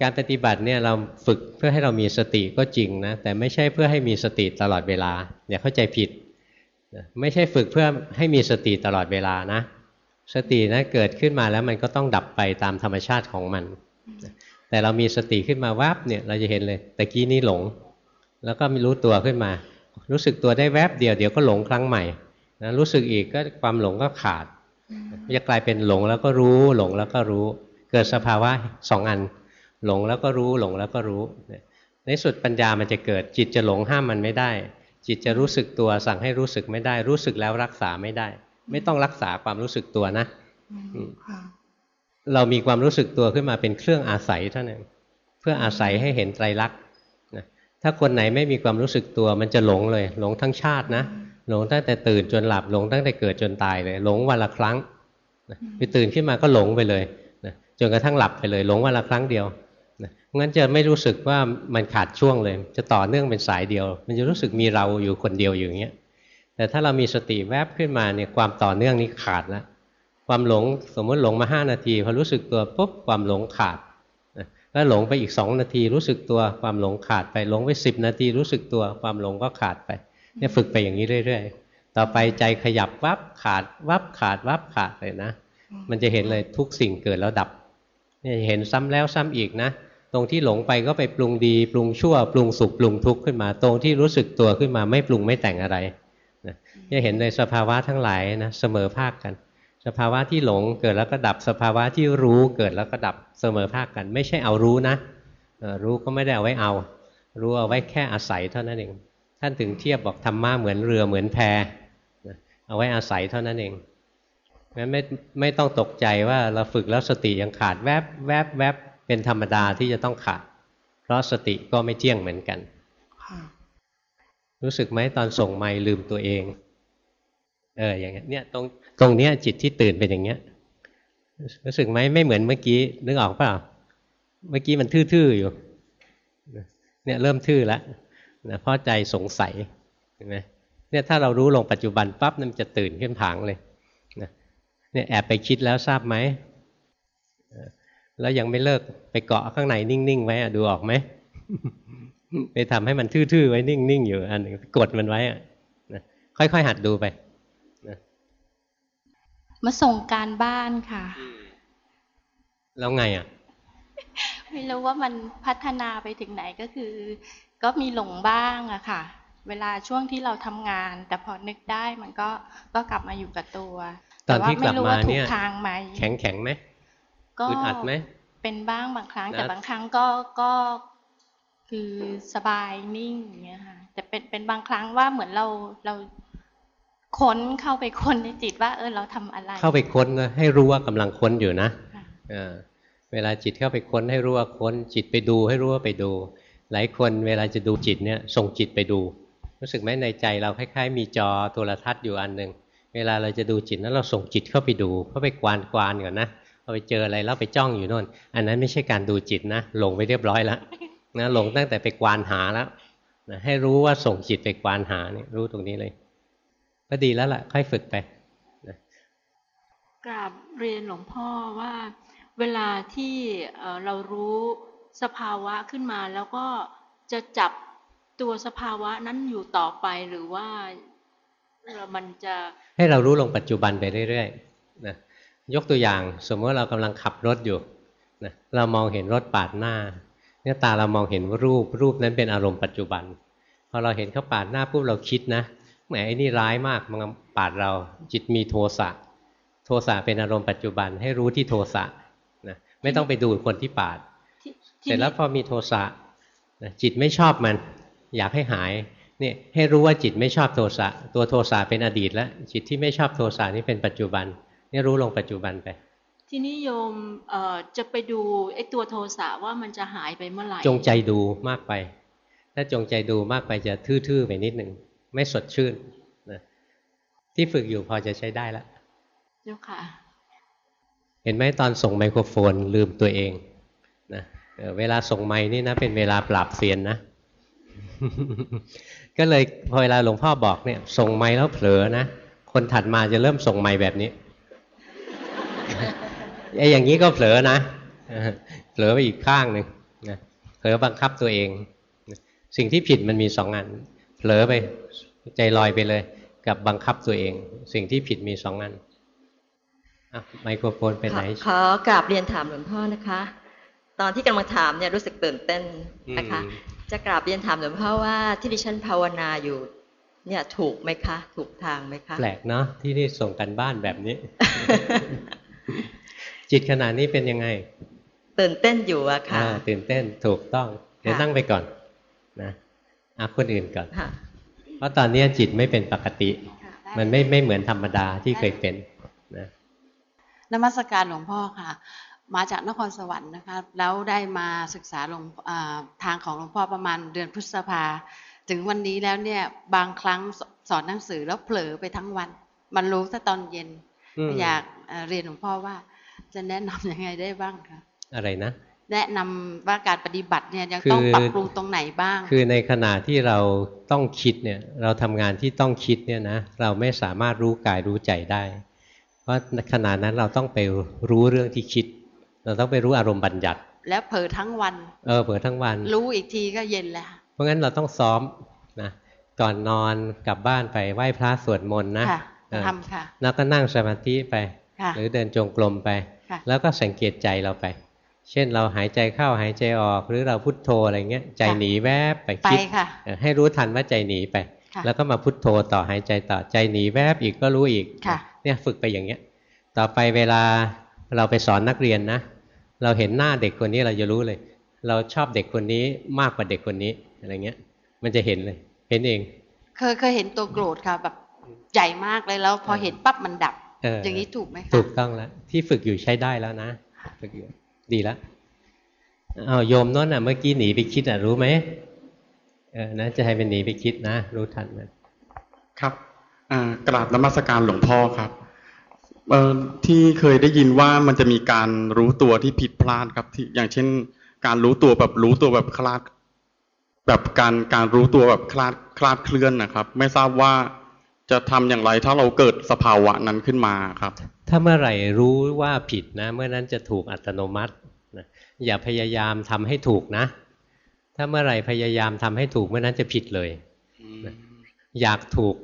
การปฏิบัติเนี่ยเราฝึกเพื่อให้เรามีสติก็จริงนะแต่ไม่ใช่เพื่อให้มีสติตลอดเวลาอย่าเข้าใจผิด ไม่ใช่ฝึกเพื่อให้มีสติตลอดเวลานะ สตินะเกิดขึ้นมาแล้วมันก็ต้องดับไปตามธรรมชาติของมัน แต่เรามีสติขึ้นมาแวบเนี่ยเราจะเห็นเลยตะกี้นี้หลง แล้วก็มีรู้ตัวขึ้นมา รู้สึกตัวได้แวบเดียวเดี๋ยวก็หลงครั้งใหม่นะรู้สึกอีกก็ความหลงก็ขาดจะกลายเป็นหลงแล้วก็รู้หลงแล้วก็รู้ เกิดสภาวะสองอัน หลงแล้วก็รู้หลงแล้วก็รู้ ในสุดปัญญามันจะเกิด จิตจะหลงห้ามมันไม่ได้ จิตจะรู้สึกตัวสั่งให้รู้สึกไม่ได้ รู้สึกแล้วรักษาไม่ได้ ไม่ต้องรักษาความรู้สึกตัวนะเรามีความรู้สึกตัวขึ้นมาเป็นเครื่องอาศัยเท่านั้นเพื่ออาศัยให้เห็นไตรลักษณ์ถ้าคนไหนไม่มีความรู้สึกตัวมันจะหลงเลย หลงทั้งชาตินะหลงตั้งแต่ตื่นจนหลับหลงตั้งแต่เกิดจนตายเลย หลงวันละครั้งไปตื่นขึ้นมาก็หลงไปเลยจนกระทั่งหลับไปเลย หลงวันละครั้งเดียว งั้นจะไม่รู้สึกว่ามันขาดช่วงเลย จะต่อเนื่องเป็นสายเดียว มันจะรู้สึกมีเราอยู่คนเดียวอยู่างเงี้ย แต่ถ้าเรามีสติแวบขึ้นมาเนี่ยความต่อเนื่องนี้ขาดแล้วความหลงสมมติหลงมาห้านาทีพอรู้สึกตัวปุ๊บความหลงขาดแล้วหลงไปอีกสองนาทีรู้สึกตัวความหลงขาดไปหลงไปสิบนาทีรู้สึกตัวความหลงก็ขาดไปเนี่ยฝึกไปอย่างนี้เรื่อยๆ ต่อไปใจขยับวับขาดวับขาดวับขาดเลยนะ มันจะเห็นเลยทุกสิ่งเกิดแล้วดับเนี่ยเห็นซ้ำแล้วซ้ำอีกนะ ตรงที่หลงไปก็ไปปรุงดี ปรุงชั่ว ปรุงสุขปรุงทุกข์ขึ้นมา ตรงที่รู้สึกตัวขึ้นมาไม่ปรุงไม่แต่งอะไรนะจะเห็นในสภาวะทั้งหลายนะเสมอภาคกัน สภาวะที่หลงเกิดแล้วก็ดับสภาวะที่รู้เกิดแล้วก็ดับเสมอภาคกัน ไม่ใช่เอารู้นะรู้ก็ไม่ได้เอาไว้เอา รู้เอาไว้แค่อาศัยเท่านั้นเองท่านถึงเทียบบอกธรรมะเหมือนเรือเหมือนแพเอาไว้อาศัยเท่านั้นเองงั้นไม่ไม่ต้องตกใจว่าเราฝึกแล้วสติยังขาดแวบแวบแวบ เป็นธรรมดาที่จะต้องขาด เพราะสติก็ไม่เที่ยงเหมือนกัน รู้สึกไหมตอนส่งไม่ลืมตัวเอง เอออย่างเงี้ยเนี่ยตรงตรงเนี้ยจิตที่ตื่นเป็นอย่างเงี้ย รู้สึกไหมไม่เหมือนเมื่อกี้นึกออกเปล่าเมื่อกี้มันทื่อๆอยู่ เนี่ยเริ่มทื่อแล้วนะเพราะใจสงสัยเห็นไหมเนี่ยถ้าเรารู้ลงปัจจุบันปั๊บมันจะตื่นขึ้นผางเลยนะเนี่ยแอบไปคิดแล้วทราบไหม แล้วยังไม่เลิกไปเกาะข้างในนิ่งๆไว้ดูออกไหมไปทำให้มันทื่อๆไว้นิ่งๆอยู่อันนึงกดมันไว้อะนะค่อยๆหัดดูไปนะมาส่งการบ้านค่ะ แล้วไงอะ ไม่รู้ว่ามันพัฒนาไปถึงไหนก็คือ ก็มีหลงบ้างอะค่ะ เวลาช่วงที่เราทำงาน แต่พอนึกได้มันก็ก็กลับมาอยู่กับตัวตอนที่กลับมาเนี่ยทางไหมแข็งแข็งไหม ก็อึดอัดไหมเป็นบ้างบางครั้ง แต่บางครั้งก็ก็คือสบายนิ่งอย่างเงี้ยค่ะแต่เป็นเป็นบางครั้งว่าเหมือนเราเราค้นเข้าไปค้นในจิตว่า เออเราทำอะไร เข้าไปค้นนะให้รู้ว่ากำลังค้นอยู่นะเวลาจิตเข้าไปค้นให้รู้ว่าค้น จิตไปดูให้รู้ว่าไปดู หลายคนเวลาจะดูจิตเนี่ยส่งจิตไปดู รู้สึกไหมในใจเราคล้ายๆ มีจอโทรทัศน์อยู่อันหนึ่งเวลาเราจะดูจิตนั้นเราส่งจิตเข้าไปดูเข้าไปกวานกวานก่อนนะ พอไปเจออะไรแล้วไปจ้องอยู่โน่น อันนั้นไม่ใช่การดูจิตนะหลงไปเรียบร้อยแล้วนะหลงตั้งแต่ไปกวานหาแล้วนะให้รู้ว่าส่งจิตไปกวานหาเนี่ยรู้ตรงนี้เลย ก็ดีแล้วล่ะ ค่อยฝึกไปนะกราบเรียนหลวงพ่อว่าเวลาที่เรารู้สภาวะขึ้นมาแล้วก็จะจับตัวสภาวะนั้นอยู่ต่อไปหรือว่าเรามันจะให้เรารู้ลงปัจจุบันไปเรื่อยๆนะ ยกตัวอย่าง สมมติเรากำลังขับรถอยู่นะเรามองเห็นรถปาดหน้า เนี่ยตาเรามองเห็นรูปรูปนั้นเป็นอารมณ์ปัจจุบันพอเราเห็นเขาปาดหน้าปุ๊บเราคิดนะแหมไอ้นี่ร้ายมากมันปาดเราจิตมีโทสะโทสะเป็นอารมณ์ปัจจุบันให้รู้ที่โทสะนะไม่ต้องไปดูคนที่ปาด เสร็จแล้วพอมีโทสะจิตไม่ชอบมัน อยากให้หายเนี่ยให้รู้ว่าจิตไม่ชอบโทสะตัวโทสะเป็นอดีตแล้วจิตที่ไม่ชอบโทสะนี่เป็นปัจจุบัน นี่รู้ลงปัจจุบันไป ที่นิยมจะไปดูไอ้ตัวโทสะว่ามันจะหายไปเมื่อไหร่จงใจดูมากไป ถ้าจงใจดูมากไปจะทื่อๆไปนิดหนึ่งไม่สดชื่นนะที่ฝึกอยู่พอจะใช้ได้แล้วเจ้าค่ะ เห็นไหมตอนส่งไมโครโฟนลืมตัวเองนะเวลาส่งไม้นี่นะ เป็นเวลาปราบเซียนนะ ก็เลยพอเวลาหลวงพ่อบอกเนี่ย ส่งไม้แล้วเผลอนะ คนถัดมาจะเริ่มส่งไม้แบบนี้ ไอ้อย่างนี้ก็เผลอนะเผลอไปอีกข้างหนึ่งนะเผลอบังคับตัวเอง สิ่งที่ผิดมันมีสองอัน เผลอไปใจลอยไปเลย กับบังคับตัวเอง สิ่งที่ผิดมีสองอันไมโครโฟนไปไหนขอกราบเรียนถามหลวงพ่อนะคะ ตอนที่กำลังถามเนี่ยรู้สึกตื่นเต้นนะคะ จะกราบเรียนถามหลวงพ่อว่าที่ดิฉันภาวนาอยู่ เนี่ยถูกไหมคะ ถูกทางไหมคะ แปลกเนาะที่นี่ส่งกันบ้านแบบนี้ จิตขนาดนี้เป็นยังไง ตื่นเต้นอยู่อะค่ะตื่นเต้นถูกต้องเดี๋ยวนั่งไปก่อนนะอาคนอื่นก่อนเพราะตอนนี้จิตไม่เป็นปกติ มันไม่ไม่เหมือนธรรมดาที่เคยเป็นนะนมัสการหลวงพ่อค่ะ มาจากนครสวรรค์นะคะ แล้วได้มาศึกษาหลวงทางของหลวงพ่อประมาณเดือนพฤษภา ถึงวันนี้แล้วเนี่ยบางครั้งสอนหนังสือแล้วเผลอไปทั้งวัน มันรู้แต่ตอนเย็น อยากเรียนหลวงพ่อว่า จะแนะนํำยังไงได้บ้างคะอะไรนะ แนะนำว่าการปฏิบัติเนี่ยยังต้องปรับปรุงตรงไหนบ้าง คือในขณะที่เราต้องคิดเนี่ย เราทำงานที่ต้องคิดเนี่ยนะเราไม่สามารถรู้กายรู้ใจได้ เพราะขณะนั้นเราต้องไปรู้เรื่องที่คิด เราต้องไปรู้อารมณ์บัญญัติ แล้วเผลอทั้งวัน เออเผลอทั้งวัน รู้อีกทีก็เย็นแล้วเพราะงั้นเราต้องซ้อมนะก่อนนอนกลับบ้านไปไหว้พระสวดมนต์นะทำค่ะแล้วก็นั่งสมาธิไป หรือเดินจงกรมไป แล้วก็สังเกตใจเราไป เช่นเราหายใจเข้าหายใจออก หรือเราพุทโธอะไรเงี้ย ใจหนีแวบไปคิดให้รู้ทันว่าใจหนีไป แล้วก็มาพุทโธต่อหายใจต่อใจหนีแวบอีกก็รู้อีกเนี่ยฝึกไปอย่างเงี้ย ต่อไปเวลาเราไปสอนนักเรียนนะ เราเห็นหน้าเด็กคนนี้เราจะรู้เลย เราชอบเด็กคนนี้มากกว่าเด็กคนนี้อะไรเงี้ย มันจะเห็นเลยเห็นเอง เคยเคยเห็นตัวโกรธค่ะแบบใหญ่มากเลยแล้ว พอเห็นปั๊บมันดับ อย่างนี้ถูกไหมคะถูกต้องแล้วที่ฝึกอยู่ใช้ได้แล้วนะฝึกอยู่ดีแล้วเอาโยมน้นอะเมื่อกี้หนีไปคิดอะรู้ไหมเออนะจะให้เป็นหนีไปคิดนะ รู้ทันมันครับกราบนมัสการหลวงพ่อครับเออที่เคยได้ยินว่ามันจะมีการรู้ตัวที่ผิดพลาดครับที่อย่างเช่น การรู้ตัวแบบรู้ตัวแบบคลาด แบบการการรู้ตัวแบบคลาดคลาดเคลื่อนนะครับ ไม่ทราบว่า จะทำอย่างไรถ้าเราเกิดสภาวะนั้นขึ้นมาครับ ถ้าเมื่อไหร่รู้ว่าผิดนะ เมื่อนั้นจะถูกอัตโนมัตินะอย่าพยายามทำให้ถูกนะ ถ้าเมื่อไหร่พยายามทำให้ถูกเมื่อนั้นจะผิดเลยนะอยากถูก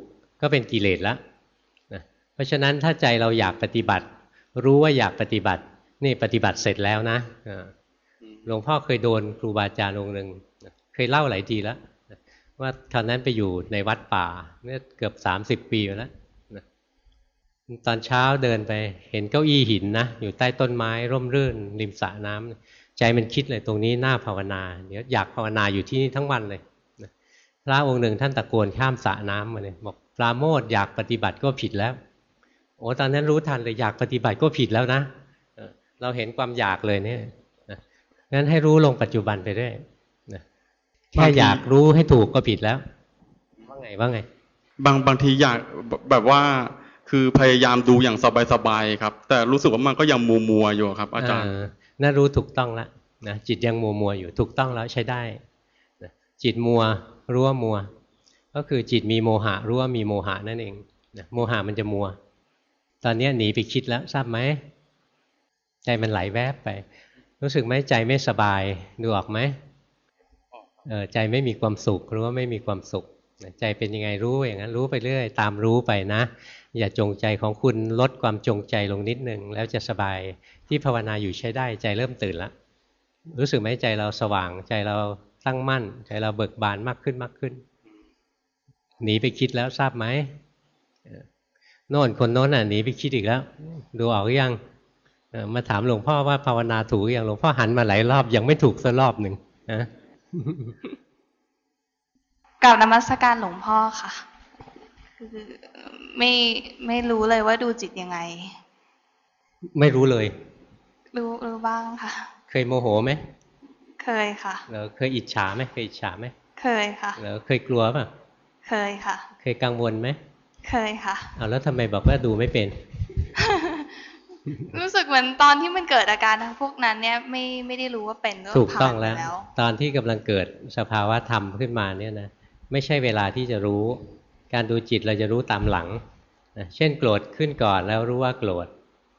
ก็เป็นกิเลสแล้วนะเพราะฉะนั้นถ้าใจเราอยากปฏิบัติ รู้ว่าอยากปฏิบัติ นี่ปฏิบัติเสร็จแล้วนะหลวงพ่อเคยโดนครูบาอาจารย์องค์หนึ่งเคยเล่าหลายทีแล้ว ว่าตอนนั้นไปอยู่ในวัดป่าเมื่อเกือบสามสิบปีแล้วนะตอนเช้าเดินไปเห็นเก้าอี้หินนะ อยู่ใต้ต้นไม้ร่มรื่น ริมสระน้ำใจมันคิดเลยตรงนี้น่าภาวนาเดี๋ยวอยากภาวนาอยู่ที่นี่ทั้งวันเลยพระองค์หนึ่งท่านตะโกนข้ามสระน้ำมาเลยบอกปราโมทอยากปฏิบัติก็ผิดแล้ว โอ้ตอนนั้นรู้ทันเลยอยากปฏิบัติก็ผิดแล้วนะเราเห็นความอยากเลยเนี่ยงั้นให้รู้ลงปัจจุบันไปเรื่อย แค่อยากรู้ให้ถูกก็ผิดแล้ว ว่าไงว่าไง บางบางทีอยากแบบว่า คือพยายามดูอย่างสบายๆครับ แต่รู้สึกว่ามันก็ยังมัวมัวอยู่ครับ อาจารย์น่ารู้ถูกต้องแล้วนะจิตยังมัวมัวอยู่ถูกต้องแล้วใช้ได้นะจิตมัวรู้ว่ามัว ก็คือจิตมีโมหะรู้ว่ามีโมหะนั่นเองนะโมหะมันจะมัว ตอนนี้หนีไปคิดแล้วทราบไหมใจมันไหลแวบไป รู้สึกไหมใจไม่สบายดูออกไหม ใจไม่มีความสุขรู้ว่าไม่มีความสุข ใจเป็นยังไงรู้อย่างนั้นรู้ไปเรื่อย ตามรู้ไปนะ อย่าจงใจของคุณลดความจงใจลงนิดนึงแล้วจะสบายที่ภาวนาอยู่ใช้ได้ใจเริ่มตื่นแล้วรู้สึกไหมใจเราสว่าง ใจเราตั้งมั่น ใจเราเบิกบานมากขึ้นมากขึ้นหนีไปคิดแล้วทราบไหมโน่นคนโน้นอะหนีไปคิดอีกแล้ว ดูออกยังมาถามหลวงพ่อว่าภาวนาถูกอย่างหลวงพ่อหันมาหลายรอบยังไม่ถูกสักรอบหนึ่งนะ กับนมัสการหลวงพ่อค่ะคือไม่ไม่รู้เลยว่าดูจิตยังไง ไม่รู้เลย รู้รู้บ้างค่ะ เคยโมโหไหมเคยค่ะแล้วเคยอิจฉาไหมเคยอิจฉาไหมเคยค่ะแล้วเคยกลัวป่ะเคยค่ะ เคยกังวลไหมเคยค่ะเอาแล้วทำไมบอกว่าดูไม่เป็น รู้สึกเหมือนตอนที่มันเกิดอาการทั้งพวกนั้นเนี่ยไม่ไม่ได้รู้ว่าเป็นถูกต้องแล้ว ตอนที่กำลังเกิดสภาวะธรรมขึ้นมาเนี่ยนะไม่ใช่เวลาที่จะรู้ การดูจิตเราจะรู้ตามหลังนะเช่นโกรธขึ้นก่อนแล้วรู้ว่าโกรธ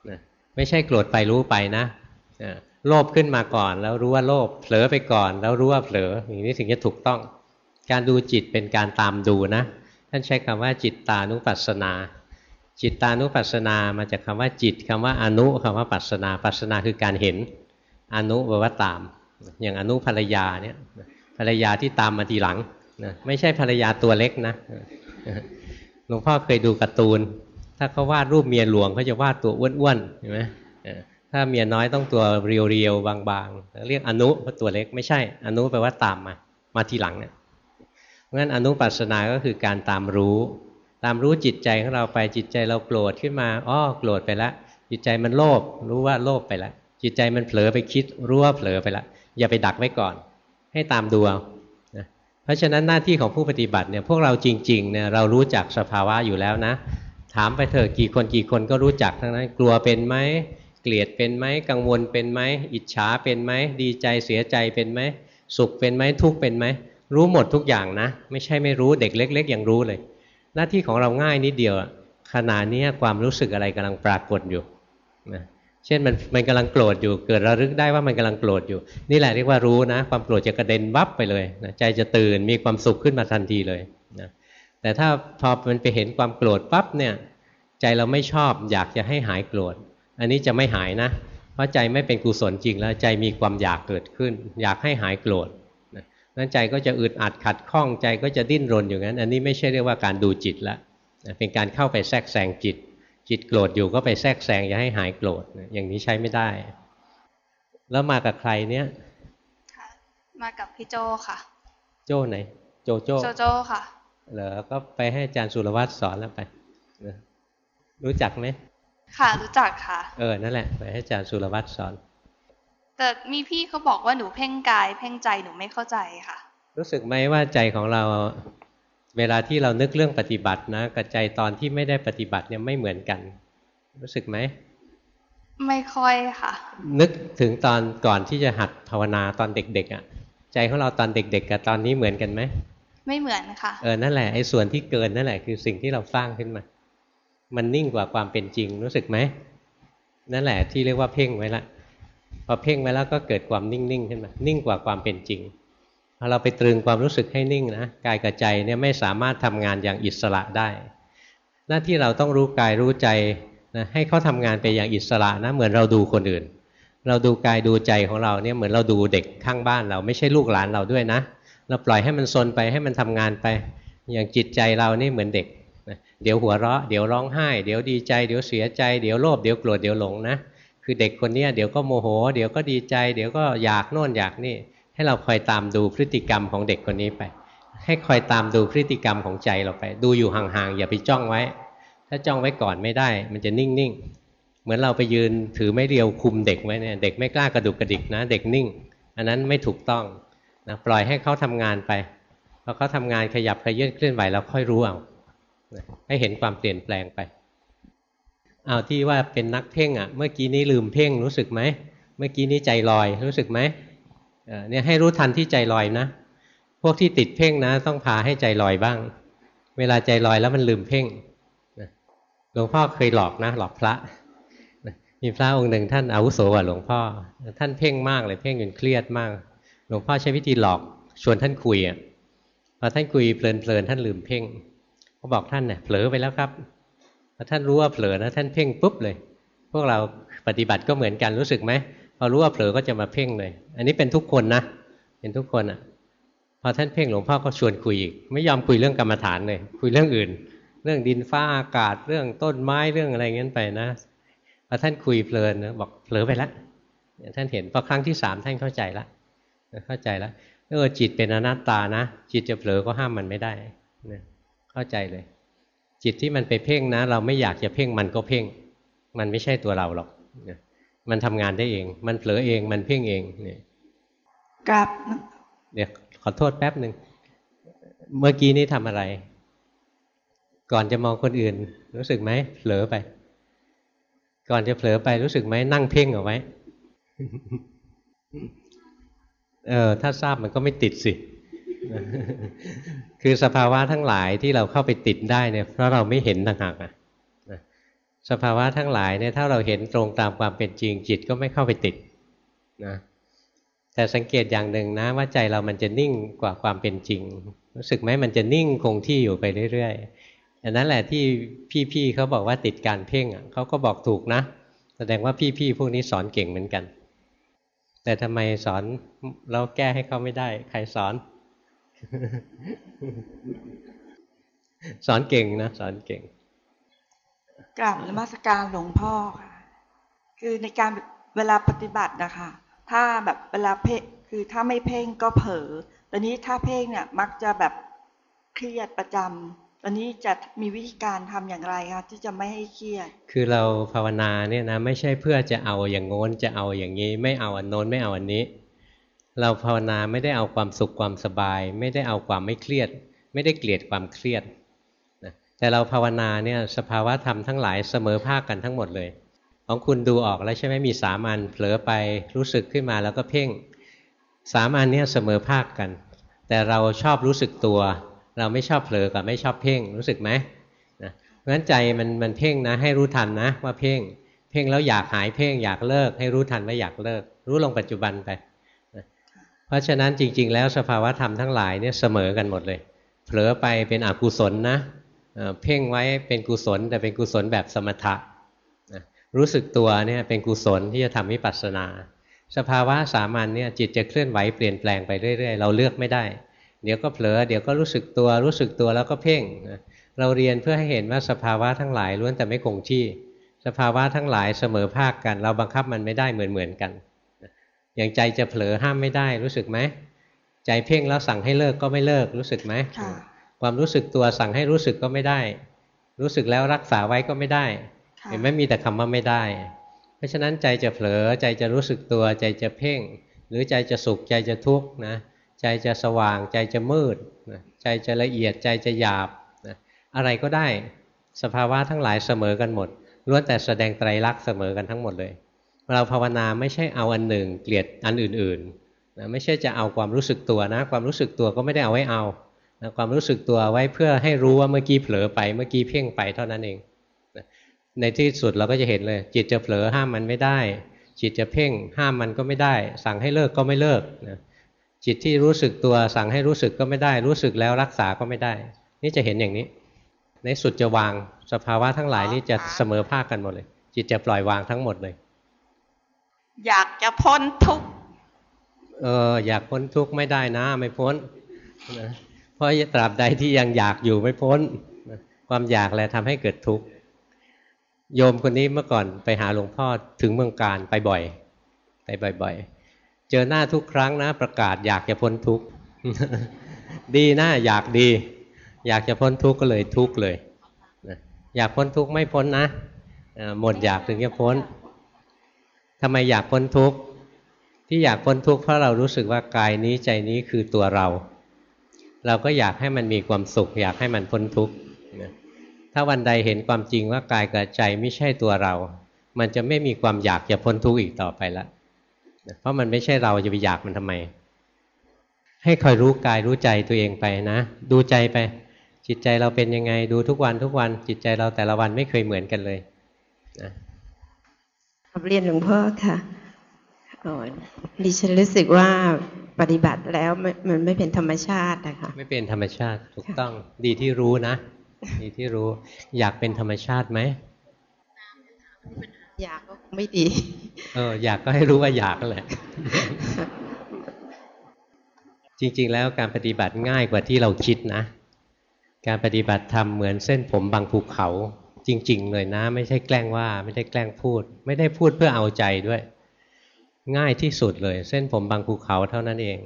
นะไม่ใช่โกรธไปรู้ไปนะโลภขึ้นมาก่อนแล้วรู้ว่าโลภเผลอไปก่อน แล้วรู้ว่าเผลออย่างนี้ถึงจะถูกต้อง การดูจิตเป็นการตามดูนะท่านใช้คำว่าจิตตานุปัสสนา จิตตานุปัสสนามาจากคำว่าจิตคำว่าอนุคำว่าปัสสนา ปัสสนาคือการเห็น อนุแปลว่าตาม อย่างอนุภรรยาเนี่ยภรรยาที่ตามมาทีหลังนะไม่ใช่ภรรยาตัวเล็กนะหลวงพ่อเคยดูการ์ตูน ถ้าเขาวาดรูปเมียหลวงเขาจะวาดตัวอ้วนๆเห็นไหมถ้าเมียน้อยต้องตัวเรียวๆบางๆ เรียกอนุเพราะตัวเล็กไม่ใช่ อนุแปลว่าตามมา มาทีหลังเนี่ยเพราะฉะนั้นอนุปัสสนาก็คือการตามรู้ ตามรู้จิตใจของเราไปจิตใจเราโกรธขึ้นมาอ้อโกรธไปแล้วจิตใจมันโลภรู้ว่าโลภไปแล้วจิตใจมันเผลอไปคิดรู้ว่าเผลอไปแล้วอย่าไปดักไว้ก่อน ให้ตามดูเอาเพราะฉะนั้นหน้าที่ของผู้ปฏิบัติเนี่ยพวกเราจริงๆเนี่ยเรารู้จักสภาวะอยู่แล้วนะ ถามไปเถอะกี่คนกี่คนก็รู้จักทั้งนั้น กลัวเป็นไหมเกลียดเป็นไหมกังวลเป็นไหมอิจฉาเป็นไหมดีใจเสียใจเป็นไหมสุขเป็นไหมทุกข์เป็นไหมรู้หมดทุกอย่างนะ ไม่ใช่ไม่รู้เด็กเล็ก ๆ ยังรู้เลย หน้าที่ของเราง่ายนิดเดียวขณะนี้ความรู้สึกอะไรกำลังปรากฏอยู่นะเช่นมันมันกำลังโกรธอยู่เกิดระลึกได้ว่ามันกำลังโกรธอยู่ นี่แหละเรียกว่ารู้นะ ความโกรธจะกระเด็นวับไปเลยนะใจจะตื่นมีความสุขขึ้นมาทันทีเลยนะแต่ถ้าพอมันไปเห็นความโกรธปั๊บเนี่ยใจเราไม่ชอบอยากจะให้หายโกรธอันนี้จะไม่หายนะ เพราะใจไม่เป็นกุศลจริงแล้วใจมีความอยากเกิดขึ้น อยากให้หายโกรธ นั้นใจก็จะอึดอัดขัดข้องใจก็จะดิ้นรนอยู่งั้น อันนี้ไม่ใช่เรียกว่าการดูจิตละเป็นการเข้าไปแทรกแซงจิต จิตโกรธอยู่ก็ไปแทรกแซงอย่าให้หายโกรธอย่างนี้ใช้ไม่ได้ แล้วมากับใครเนี่ยมากับพี่โจค่ะ โจไหน โจโจโจโจค่ะเหรอก็ไปให้อาจารย์สุรวัตรสอนแล้วไปรู้จักไหมค่ะรู้จักค่ะ เออนั่นแหละไปให้อาจารย์สุรวัตรสอน แต่มีพี่เขาบอกว่าหนูเพ่งกาย เพ่งใจหนูไม่เข้าใจค่ะ รู้สึกไหมว่าใจของเรา เวลาที่เรานึกเรื่องปฏิบัตินะกับใจตอนที่ไม่ได้ปฏิบัติเนี่ยไม่เหมือนกัน รู้สึกไหมไม่ค่อยค่ะ นึกถึงตอนก่อนที่จะหัดภาวนาตอนเด็กๆอะ ใจของเราตอนเด็ก ๆ กับตอนนี้เหมือนกันไหมไม่เหมือนค่ะ เออนั่นแหละไอ้ส่วนที่เกินนั่นแหละคือสิ่งที่เราสร้างขึ้นมา มันนิ่งกว่าความเป็นจริงรู้สึกไหมนั่นแหละที่เรียกว่าเพ่งไว้ละพ อเพ่งไว้แล้วก็เกิดความนิ่งๆขึ้นมา นิ่งกว่าความเป็นจริงพอเราไปตรึงความรู้สึกให้นิ่งนะกายกับใจเนี่ยไม่สามารถทำงานอย่างอิสระได้ หน้าที่เราต้องรู้กายรู้ใจนะให้เขาทำงานไปอย่างอิสระนะเหมือนเราดูคนอื่น เราดูกายดูใจของเราเนี่ยเหมือนเราดูเด็กข้างบ้านเราไม่ใช่ลูกหลานเราด้วยนะ เราปล่อยให้มันซนไปให้มันทำงานไป อย่างจิตใจเรานี่เหมือนเด็กเดี๋ยวหัวเราะ เดี๋ยวร้องไห้ เดี๋ยวดีใจ เดี๋ยวเสียใจ เดี๋ยวโลภเดี๋ยวโกรธเดี๋ยวหลงนะ คือเด็กคนนี้เดี๋ยวก็โมโห เดี๋ยวก็ดีใจ เดี๋ยวก็อยากโน่นอยากนี่ ให้เราคอยตามดูพฤติกรรมของเด็กคนนี้ไป ให้คอยตามดูพฤติกรรมของใจเราไป ดูอยู่ห่างๆอย่าไปจ้องไว้ ถ้าจ้องไว้ก่อนไม่ได้ มันจะนิ่งๆเหมือนเราไปยืนถือไม่เรียวคุมเด็กไว้เนี่ยเด็กไม่กล้ากระดุกกระดิกนะ เด็กนิ่ง อันนั้นไม่ถูกต้องนะปล่อยให้เขาทำงานไปพอเขาทำงานขยับขยื่นเคลื่อนไหวแล้วค่อยรู้เอาให้เห็นความเปลี่ยนแปลงไป เอาที่ว่าเป็นนักเพ่งอะ เมื่อกี้นี้ลืมเพ่งรู้สึกไหม เมื่อกี้นี้ใจลอยรู้สึกไหมเนี่ยให้รู้ทันที่ใจลอยนะ พวกที่ติดเพ่งนะ ต้องพาให้ใจลอยบ้าง เวลาใจลอยแล้วมันลืมเพ่งหลวงพ่อเคยหลอกนะ หลอกพระมีพระองค์หนึ่งท่านอาวุโสกว่าหลวงพ่อ ท่านเพ่งมากเลยเพ่งจนเครียดมาก หลวงพ่อใช้วิธีหลอกชวนท่านคุยอะพอท่านคุยเพลินๆท่านลืมเพ่งเขาบอกท่านเนี่ยเผลอไปแล้วครับ พอท่านรู้ว่าเผลอนะท่านเพ่งปุ๊บเลย พวกเราปฏิบัติก็เหมือนกันรู้สึกไหมพอรู้ว่าเผลอก็จะมาเพ่งเลย อันนี้เป็นทุกคนนะเป็นทุกคนอะพอท่านเพ่งหลวงพ่อก็ชวนคุยอีก ไม่ยอมคุยเรื่องกรรมฐานเลย คุยเรื่องอื่น เรื่องดินฟ้าอากาศเรื่องต้นไม้เรื่องอะไรเงี้ยไปนะพอท่านคุยเพลินนะบอกเผลอไปล้วท่านเห็นพอครั้งที่สามท่านเข้าใจละเข้าใจล้วเออจิตเป็นอนัตตานะ จิตจะเผลอก็ห้ามมันไม่ได้นะเข้าใจเลย จิตที่มันไปเพ่งนะ เราไม่อยากจะเพ่งมันก็เพ่ง มันไม่ใช่ตัวเราหรอกมันทำงานได้เอง มันเผลอเอง มันเพ่งเองเนี่ยกับเดี๋ยวขอโทษแป๊บหนึ่ง เมื่อกี้นี้ทำอะไร ก่อนจะมองคนอื่น รู้สึกไหมเผลอไป ก่อนจะเผลอไปรู้สึกไหมนั่งเพ่งเอาไว้ เออ ถ้าทราบมันก็ไม่ติดสิ คือสภาวะทั้งหลายที่เราเข้าไปติดได้เนี่ยเพราะเราไม่เห็นต่างหากอะสภาวะทั้งหลายเนี่ยถ้าเราเห็นตรงตามความเป็นจริงจิตก็ไม่เข้าไปติดนะแต่สังเกตอย่างหนึ่งนะว่าใจเรามันจะนิ่งกว่าความเป็นจริง รู้สึกไหมมันจะนิ่งคงที่อยู่ไปเรื่อยๆอันนั้นแหละที่พี่ๆเขาบอกว่าติดการเพ่งเขาก็บอกถูกนะ แสดงว่าพี่ๆพวกนี้สอนเก่งเหมือนกัน แต่ทำไมสอนแล้วแก้ให้เขาไม่ได้ ใครสอน สอนเก่งนะ สอนเก่งกราบนมัสการหลวงพ่อค่ะ คือในการเวลาปฏิบัตินะคะ ถ้าแบบเวลาเพ่คือถ้าไม่เพ่งก็เผลอตอนนี้ถ้าเพ่งเนี่ยมักจะแบบเครียดประจำตอนนี้จะมีวิธีการทำอย่างไรคะที่จะไม่ให้เครียด คือเราภาวนาเนี่ยนะไม่ใช่เพื่อจะเอาอย่างโน้นจะเอาอย่างนี้ ไม่เอาอันโน้นไม่เอาอันนี้ เราภาวนาไม่ได้เอาความสุขความสบาย ไม่ได้เอาความไม่เครียด ไม่ได้เกลียดความเครียดแต่เราภาวนาเนี่ยสภาวะธรรมทั้งหลายเสมอภาคกันทั้งหมดเลย ของคุณดูออกแล้วใช่ไหมมีสามอันเผลอไปรู้สึกขึ้นมาแล้วก็เพ่งสามอันนี้เสมอภาคกัน แต่เราชอบรู้สึกตัว เราไม่ชอบเผลอกับไม่ชอบเพ่งรู้สึกไหมนะเพราะฉะนั้นใจมันมันเพ่งนะ ให้รู้ทันนะว่าเพ่ง เพ่งแล้วอยากหายเพ่งอยากเลิก ให้รู้ทันว่าอยากเลิก รู้ลงปัจจุบันไป เพราะฉะนั้นจริง ๆ แล้วสภาวะธรรมทั้งหลายเนี่ยเสมอกันหมดเลย เผลอไปเป็นอกุศลนะเพ่งไว้เป็นกุศล แต่เป็นกุศลแบบสมถะรู้สึกตัวเนี่ยเป็นกุศลที่จะทำวิปัสสนา สภาวะสามัญเนี่ยจิตจะเคลื่อนไหวเปลี่ยนแปลงไปเรื่อย ๆ เราเลือกไม่ได้ เดี๋ยวก็เผลอเดี๋ยวก็รู้สึกตัวรู้สึกตัวแล้วก็เพ่งเราเรียนเพื่อให้เห็นว่าสภาวะทั้งหลายล้วนแต่ไม่คงที่ สภาวะทั้งหลายเสมอภาคกัน เราบังคับมันไม่ได้เหมือนเหมือนกัน อย่างใจจะเผลอห้ามไม่ได้รู้สึกไหมใจเพ่งแล้วสั่งให้เลิกก็ไม่เลิกรู้สึกไหมความรู้สึกตัวสั่งให้รู้สึกก็ไม่ได้ รู้สึกแล้วรักษาไว้ก็ไม่ได้ เห็นไหมมีแต่คำว่าไม่ได้ เพราะฉะนั้นใจจะเผลอใจจะรู้สึกตัวใจจะเพ่ง หรือใจจะสุขใจจะทุกข์นะใจจะสว่างใจจะมืดนะใจจะละเอียดใจจะหยาบนะอะไรก็ได้สภาวะทั้งหลายเสมอกันหมดล้วนแต่แสดงไตรลักษณ์เสมอกันทั้งหมดเลย เราภาวนาไม่ใช่เอาอันหนึ่ง เกลียดอันอื่นๆนะไม่ใช่จะเอาความรู้สึกตัวนะ ความรู้สึกตัวก็ไม่ได้เอาไว้เอานะความรู้สึกตัวไว้เพื่อให้รู้ว่าเมื่อกี้เผลอไปเมื่อกี้เพ่งไปเท่านั้นเองในที่สุดเราก็จะเห็นเลย จิตจะเผลอห้ามมันไม่ได้ จิตจะเพ่งห้ามมันก็ไม่ได้ สั่งให้เลิกก็ไม่เลิกนะจิตที่รู้สึกตัวสั่งให้รู้สึกก็ไม่ได้ รู้สึกแล้วรักษาก็ไม่ได้ นี่จะเห็นอย่างนี้ ในสุดจะวางสภาวะทั้งหลายนี่จะเสมอภาคกันหมดเลย จิตจะปล่อยวางทั้งหมดเลย อยากจะพ้นทุกข์เอออยากพ้นทุกข์ไม่ได้นะ ไม่พ้นนะเพราะตราบใดที่ยังอยากอยู่ไม่พ้น ความอยากแหละทำให้เกิดทุกข์โยมคนนี้เมื่อก่อนไปหาหลวงพ่อถึงเมืองการไปบ่อย ไปบ่อย ๆ เจอหน้าทุกครั้งนะ ประกาศอยากจะพ้นทุกข์ดีนะอยากดี อยากจะพ้นทุกข์ก็เลยทุกข์เลยอยากพ้นทุกข์ไม่พ้นนะหมดอยากถึงจะพ้น ทำไมอยากพ้นทุกข์ที่อยากพ้นทุกข์เพราะเรารู้สึกว่ากายนี้ใจนี้คือตัวเรา เราก็อยากให้มันมีความสุข อยากให้มันพ้นทุกข์ถ้าวันใดเห็นความจริงว่ากายกับใจไม่ใช่ตัวเรา มันจะไม่มีความอยากจะพ้นทุกข์อีกต่อไปละเพราะมันไม่ใช่เราจะไปอยากมันทำไม ให้คอยรู้กายรู้ใจตัวเองไปนะ ดูใจไป จิตใจเราเป็นยังไงดูทุกวันทุกวันจิตใจเราแต่ละวันไม่เคยเหมือนกันเลยนะ เรียนหลวงพ่อค่ะดิฉันรู้สึกว่าปฏิบัติแล้วมันไม่เป็นธรรมชาตินะคะไม่เป็นธรรมชาติถูกต้องดีที่รู้นะ ดีที่รู้ อยากเป็นธรรมชาติไหมอยากก็ไม่ดี เออ อยากก็ให้รู้ว่าอยากก็แหละจริง ๆ แล้วการปฏิบัติง่ายกว่าที่เราคิดนะ การปฏิบัติทำเหมือนเส้นผมบางภูเขา จริง ๆ เลยนะ ไม่ใช่แกล้งว่า ไม่ได้แกล้งพูด ไม่ได้พูดเพื่อเอาใจด้วย ง่ายที่สุดเลย เส้นผมบางภูเขาเท่านั้นเอง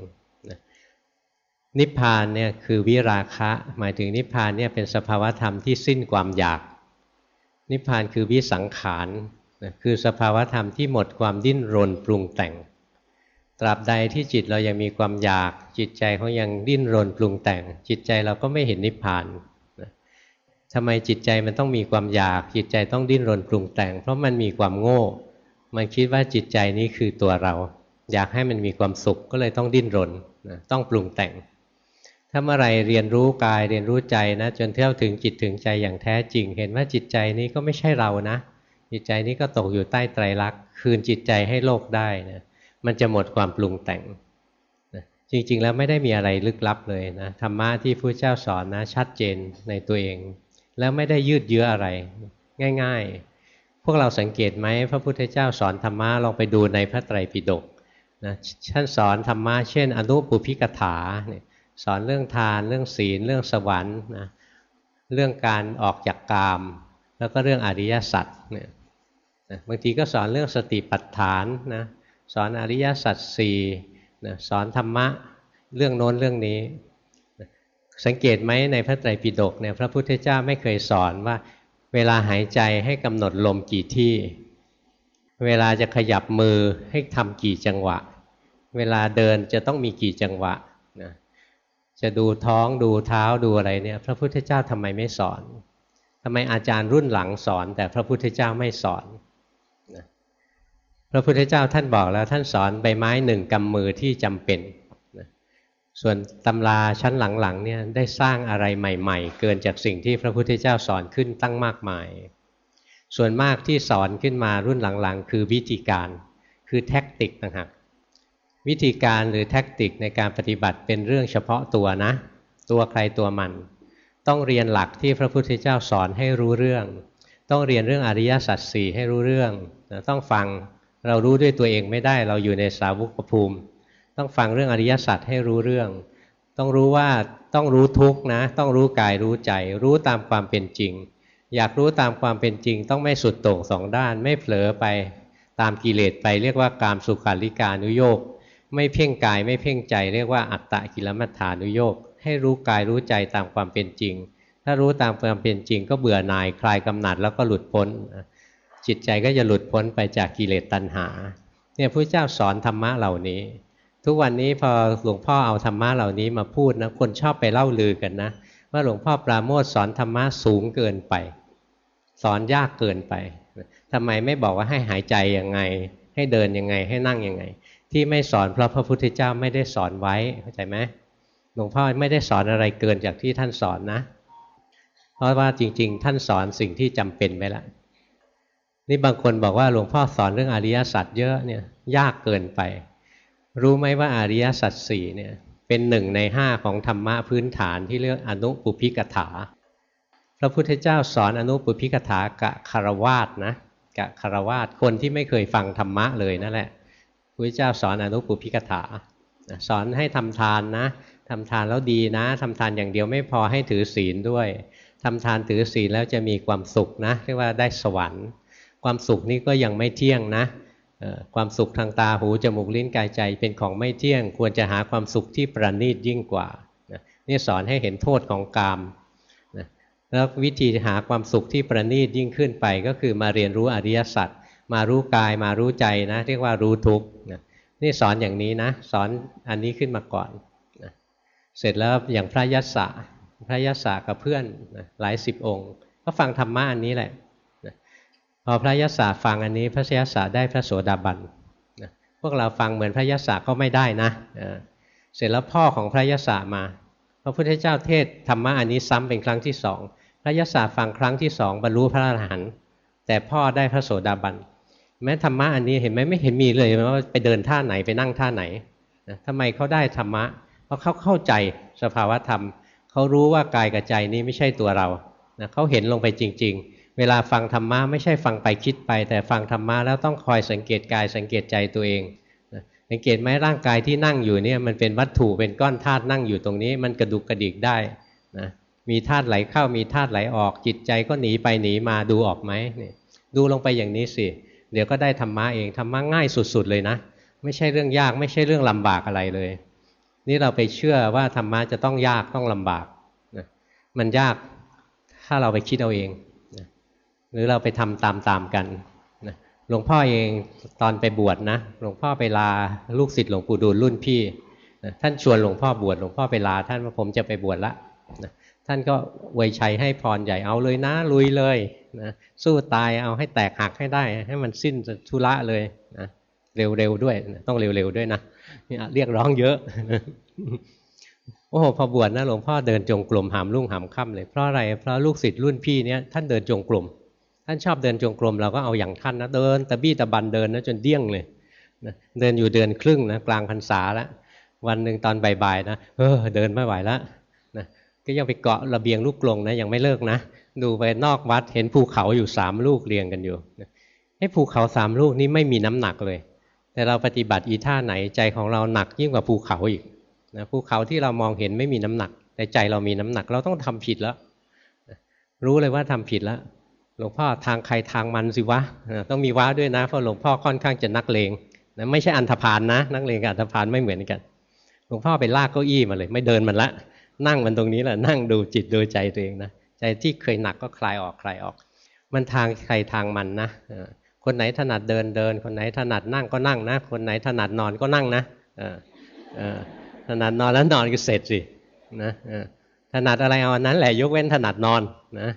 นิพพานเนี่ยคือวิราคะ หมายถึงนิพพานเนี่ยเป็นสภาวธรรมที่สิ้นความอยาก นิพพานคือวิสังขารคือสภาวธรรมที่หมดความดิ้นรนปรุงแต่ง ตราบใดที่จิตเรายังมีความอยาก จิตใจเขายังดิ้นรนปรุงแต่ง จิตใจเราก็ไม่เห็นนิพพาน ทำไมจิตใจมันต้องมีความอยาก จิตใจต้องดิ้นรนปรุงแต่ง เพราะมันมีความโง่ มันคิดว่าจิตใจนี้คือตัวเรา อยากให้มันมีความสุขก็เลยต้องดิ้นรนต้องปรุงแต่ง ถ้าเมื่อไรเรียนรู้กายเรียนรู้ใจนะจนเท่าถึงจิตถึงใจอย่างแท้จริง เห็นว่าจิตใจนี้ก็ไม่ใช่เรานะ จิตใจนี้ก็ตกอยู่ใต้ไตรลักษณ์คืนจิตใจให้โลกได้นะมันจะหมดความปรุงแต่งจริงๆ แล้วไม่ได้มีอะไรลึกลับเลยนะธรรมะที่พระเจ้าสอนนะชัดเจนในตัวเอง แล้วไม่ได้ยืดเยื้ออะไร ง่าย ๆ พวกเราสังเกตไหมพระพุทธเจ้าสอนธรรมะลองไปดูในพระไตรปิฎกนะท่านสอนธรรมะเช่น อนุปุพิกถาเนี่ยสอนเรื่องทานเรื่องศีล เรื่องสวรรค์นะเรื่องการออกจากกาม แล้วก็เรื่องอริยสัจเนี่ยบางทีก็สอนเรื่องสติปัฏฐานนะสอนอริยสัจสี่นะสอนธรรมะเรื่องโน้นเรื่องนี้ สังเกตไหมในพระไตรปิฎกเนี่ยพระพุทธเจ้าไม่เคยสอนว่า เวลาหายใจให้กำหนดลมกี่ที่ เวลาจะขยับมือให้ทำกี่จังหวะ เวลาเดินจะต้องมีกี่จังหวะนะจะดูท้องดูเท้าดูอะไรเนี่ยพระพุทธเจ้าทำไมไม่สอนทำไมอาจารย์รุ่นหลังสอน แต่พระพุทธเจ้าไม่สอนนะพระพุทธเจ้าท่านบอกแล้วท่านสอนใบไม้หนึ่งกำมือที่จำเป็น ส่วนตำราชั้นหลังๆเนี่ยได้สร้างอะไรใหม่ๆ เกินจากสิ่งที่พระพุทธเจ้าสอนขึ้นตั้งมากมาย ส่วนมากที่สอนขึ้นมารุ่นหลังๆ คือวิธีการ คือแท็กติกต่างหากวิธีการหรือแท็กติกในการปฏิบัติเป็นเรื่องเฉพาะตัวนะ ตัวใครตัวมัน ต้องเรียนหลักที่พระพุทธเจ้าสอนให้รู้เรื่อง ต้องเรียนเรื่องอริยสัจสี่ให้รู้เรื่อง ต้องฟังเรารู้ด้วยตัวเองไม่ได้เราอยู่ในสาวุกภูมิ ต้องฟังเรื่องอริยสัจให้รู้เรื่อง ต้องรู้ว่าต้องรู้ทุกนะ ต้องรู้กายรู้ใจ รู้ตามความเป็นจริง อยากรู้ตามความเป็นจริง ต้องไม่สุดโต่งสองด้าน ไม่เผลอไปตามกิเลสไปเรียกว่ากามสุขาริการุโยกไม่เพ่งกายไม่เพ่งใจ เรียกว่าอัตตะกิลมัฏฐานุโยกให้รู้กายรู้ใจตามความเป็นจริง ถ้ารู้ตามความเป็นจริง ก็เบื่อหน่ายคลายกำหนัดแล้วก็หลุดพ้น จิตใจก็จะหลุดพ้นไปจากกิเลสตัณหา เนี่ยพระเจ้าสอนธรรมะเหล่านี้ ทุกวันนี้พอหลวงพ่อเอาธรรมะเหล่านี้มาพูดนะคนชอบไปเล่าลือกันนะ ว่าหลวงพ่อปราโมทสอนธรรมะสูงเกินไป สอนยากเกินไปทำไมไม่บอกว่าให้หายใจยังไง ให้เดินยังไงให้นั่งยังไง ที่ไม่สอนเพราะพระพุทธเจ้าไม่ได้สอนไว้เข้าใจไหมหลวงพ่อไม่ได้สอนอะไรเกินจากที่ท่านสอนนะ เพราะว่าจริง ๆ ท่านสอนสิ่งที่จำเป็นไปแล้วนี่บางคนบอกว่าหลวงพ่อสอนเรื่องอริยสัจเยอะเนี่ยยากเกินไป รู้ไหมว่าอริยสัจสี่เนี่ยเป็นหนึ่งในห้าของธรรมะพื้นฐานที่เรียกอนุปุพิกถา พระพุทธเจ้าสอนอนุปุพิกถากะคารวาสนะกะคารวาสคนที่ไม่เคยฟังธรรมะเลยนั่นแหละพระพุทธเจ้าสอนอนุปุพิกถาสอนให้ทำทานนะทำทานแล้วดีนะทำทานอย่างเดียวไม่พอให้ถือศีลด้วยทำทานถือศีลแล้วจะมีความสุขนะเรียกว่าได้สวรรค์ ความสุขนี้ก็ยังไม่เที่ยงนะ ความสุขทางตาหูจมูกลิ้นกายใจเป็นของไม่เที่ยง ควรจะหาความสุขที่ประณีตยิ่งกว่านี่สอนให้เห็นโทษของกามแล้ววิธีหาความสุขที่ประณีตยิ่งขึ้นไปก็คือมาเรียนรู้อริยสัจมารู้กายมารู้ใจนะ เรียกว่ารู้ทุกนี่สอนอย่างนี้นะ สอนอันนี้ขึ้นมาก่อนเสร็จแล้วอย่างพระยัสสะพระยัสสะกับเพื่อนหลายสิบองค์ ก็ฟังธรรมะอันนี้แหละ พอพระยศฟังอันนี้ พระยศได้พระโสดาบันนะพวกเราฟังเหมือนพระยศก็ไม่ได้นะเสร็จแล้วพ่อของพระยศมา พระพุทธเจ้าเทศธรรมะอันนี้ซ้ำเป็นครั้งที่สองพระยศฟังครั้งที่สองบรรลุพระอรหันต์แต่พ่อได้พระโสดาบันแม้ธรรมะอันนี้เห็นไหมไม่เห็นมีเลยว่าไปเดินท่าไหนไปนั่งท่าไหนนะทำไมเขาได้ธรรมะ เพราะเขาเข้าใจสภาวะธรรม เขารู้ว่ากายกับใจนี้ไม่ใช่ตัวเรานะเขาเห็นลงไปจริง ๆ เวลาฟังธรรมะไม่ใช่ฟังไปคิดไป แต่ฟังธรรมะแล้วต้องคอยสังเกตกายสังเกตใจตัวเองสังเกตไหมร่างกายที่นั่งอยู่เนี่ยมันเป็นวัตถุเป็นก้อนธาตุนั่งอยู่ตรงนี้ มันกระดุกกระดิกได้นะมีธาตุไหลเข้ามีธาตุไหลออก จิตใจก็หนีไปหนีมาดูออกไหมเนี่ยดูลงไปอย่างนี้สิ เดี๋ยวก็ได้ธรรมะเองธรรมะง่ายสุดๆเลยนะ ไม่ใช่เรื่องยากไม่ใช่เรื่องลำบากอะไรเลย นี่เราไปเชื่อว่าธรรมะจะต้องยากต้องลำบากนะมันยากถ้าเราไปคิดเอาเอง หรือเราไปทำตามๆกันนะหลวงพ่อเองตอนไปบวชนะหลวงพ่อไปลาลูกศิษย์หลวงปู่ดูลรุ่นพี่ท่านชวนหลวงพ่อบวชหลวงพ่อไปลาท่านว่าผมจะไปบวชละท่านก็ไวยชัยให้พรใหญ่เอาเลยนะ ลุยเลยนะสู้ตายเอาให้แตกหักให้ได้ ให้มันสิ้นทุระเลยนะเร็วๆด้วยต้องเร็วๆด้วยนะเรียกร้องเยอะโอ้โหพอบวชนะหลวงพ่อเดินจงกรมหามลุ่งหามค่ำเลยเพราะอะไรเพราะลูกศิษย์รุ่นพี่เนี้ยท่านเดินจงกรม ท่านชอบเดินจงกรมเราก็เอาอย่างท่านนะเดินตะบี้ตะบันเดินนะจนเดี้ยงเลยนะเดินอยู่เดือนครึ่งนะกลางพรรษาแล้ววันหนึ่งตอนบ่ายๆนะเออเดินไม่ไหวแล้วนะก็ยังไปเกาะระเบียงลูกกลงนะยังไม่เลิกนะดูไปนอกวัดเห็นภูเขาอยู่สามลูกเรียงกันอยู่ให้ภูเขาสามลูกนี้ไม่มีน้ำหนักเลย แต่เราปฏิบัติอีท่าไหนใจของเราหนักยิ่งกว่าภูเขาอีกนะภูเขาที่เรามองเห็นไม่มีน้ำหนัก แต่ใจเรามีน้ำหนัก เราต้องทำผิดแล้ว รู้เลยว่าทำผิดแล้ว หลวงพ่อทางใครทางมันสิวะต้องมีว้าด้วยนะเพราะหลวงพ่อค่อนข้างจะนักเลงนะไม่ใช่อันธพาลนะนักเลงกับอันธพาลไม่เหมือนกัน หลวงพ่อไปลากเก้าอี้มาเลย ไม่เดินมันละ นั่งมันตรงนี้แหละนั่งดูจิตดูใจตัวเองนะใจที่เคยหนักก็คลายออกคลายออก มันทางใครทางมันนะคนไหนถนัดเดินเดิน คนไหนถนัดนั่งก็นั่งนะ คนไหนถนัดนอนก็นั่งนะถนัดนอนแล้วนอนก็เสร็จสินะถนัดอะไรเอาอันนั้นแหละยกเว้นถนัดนอนนะ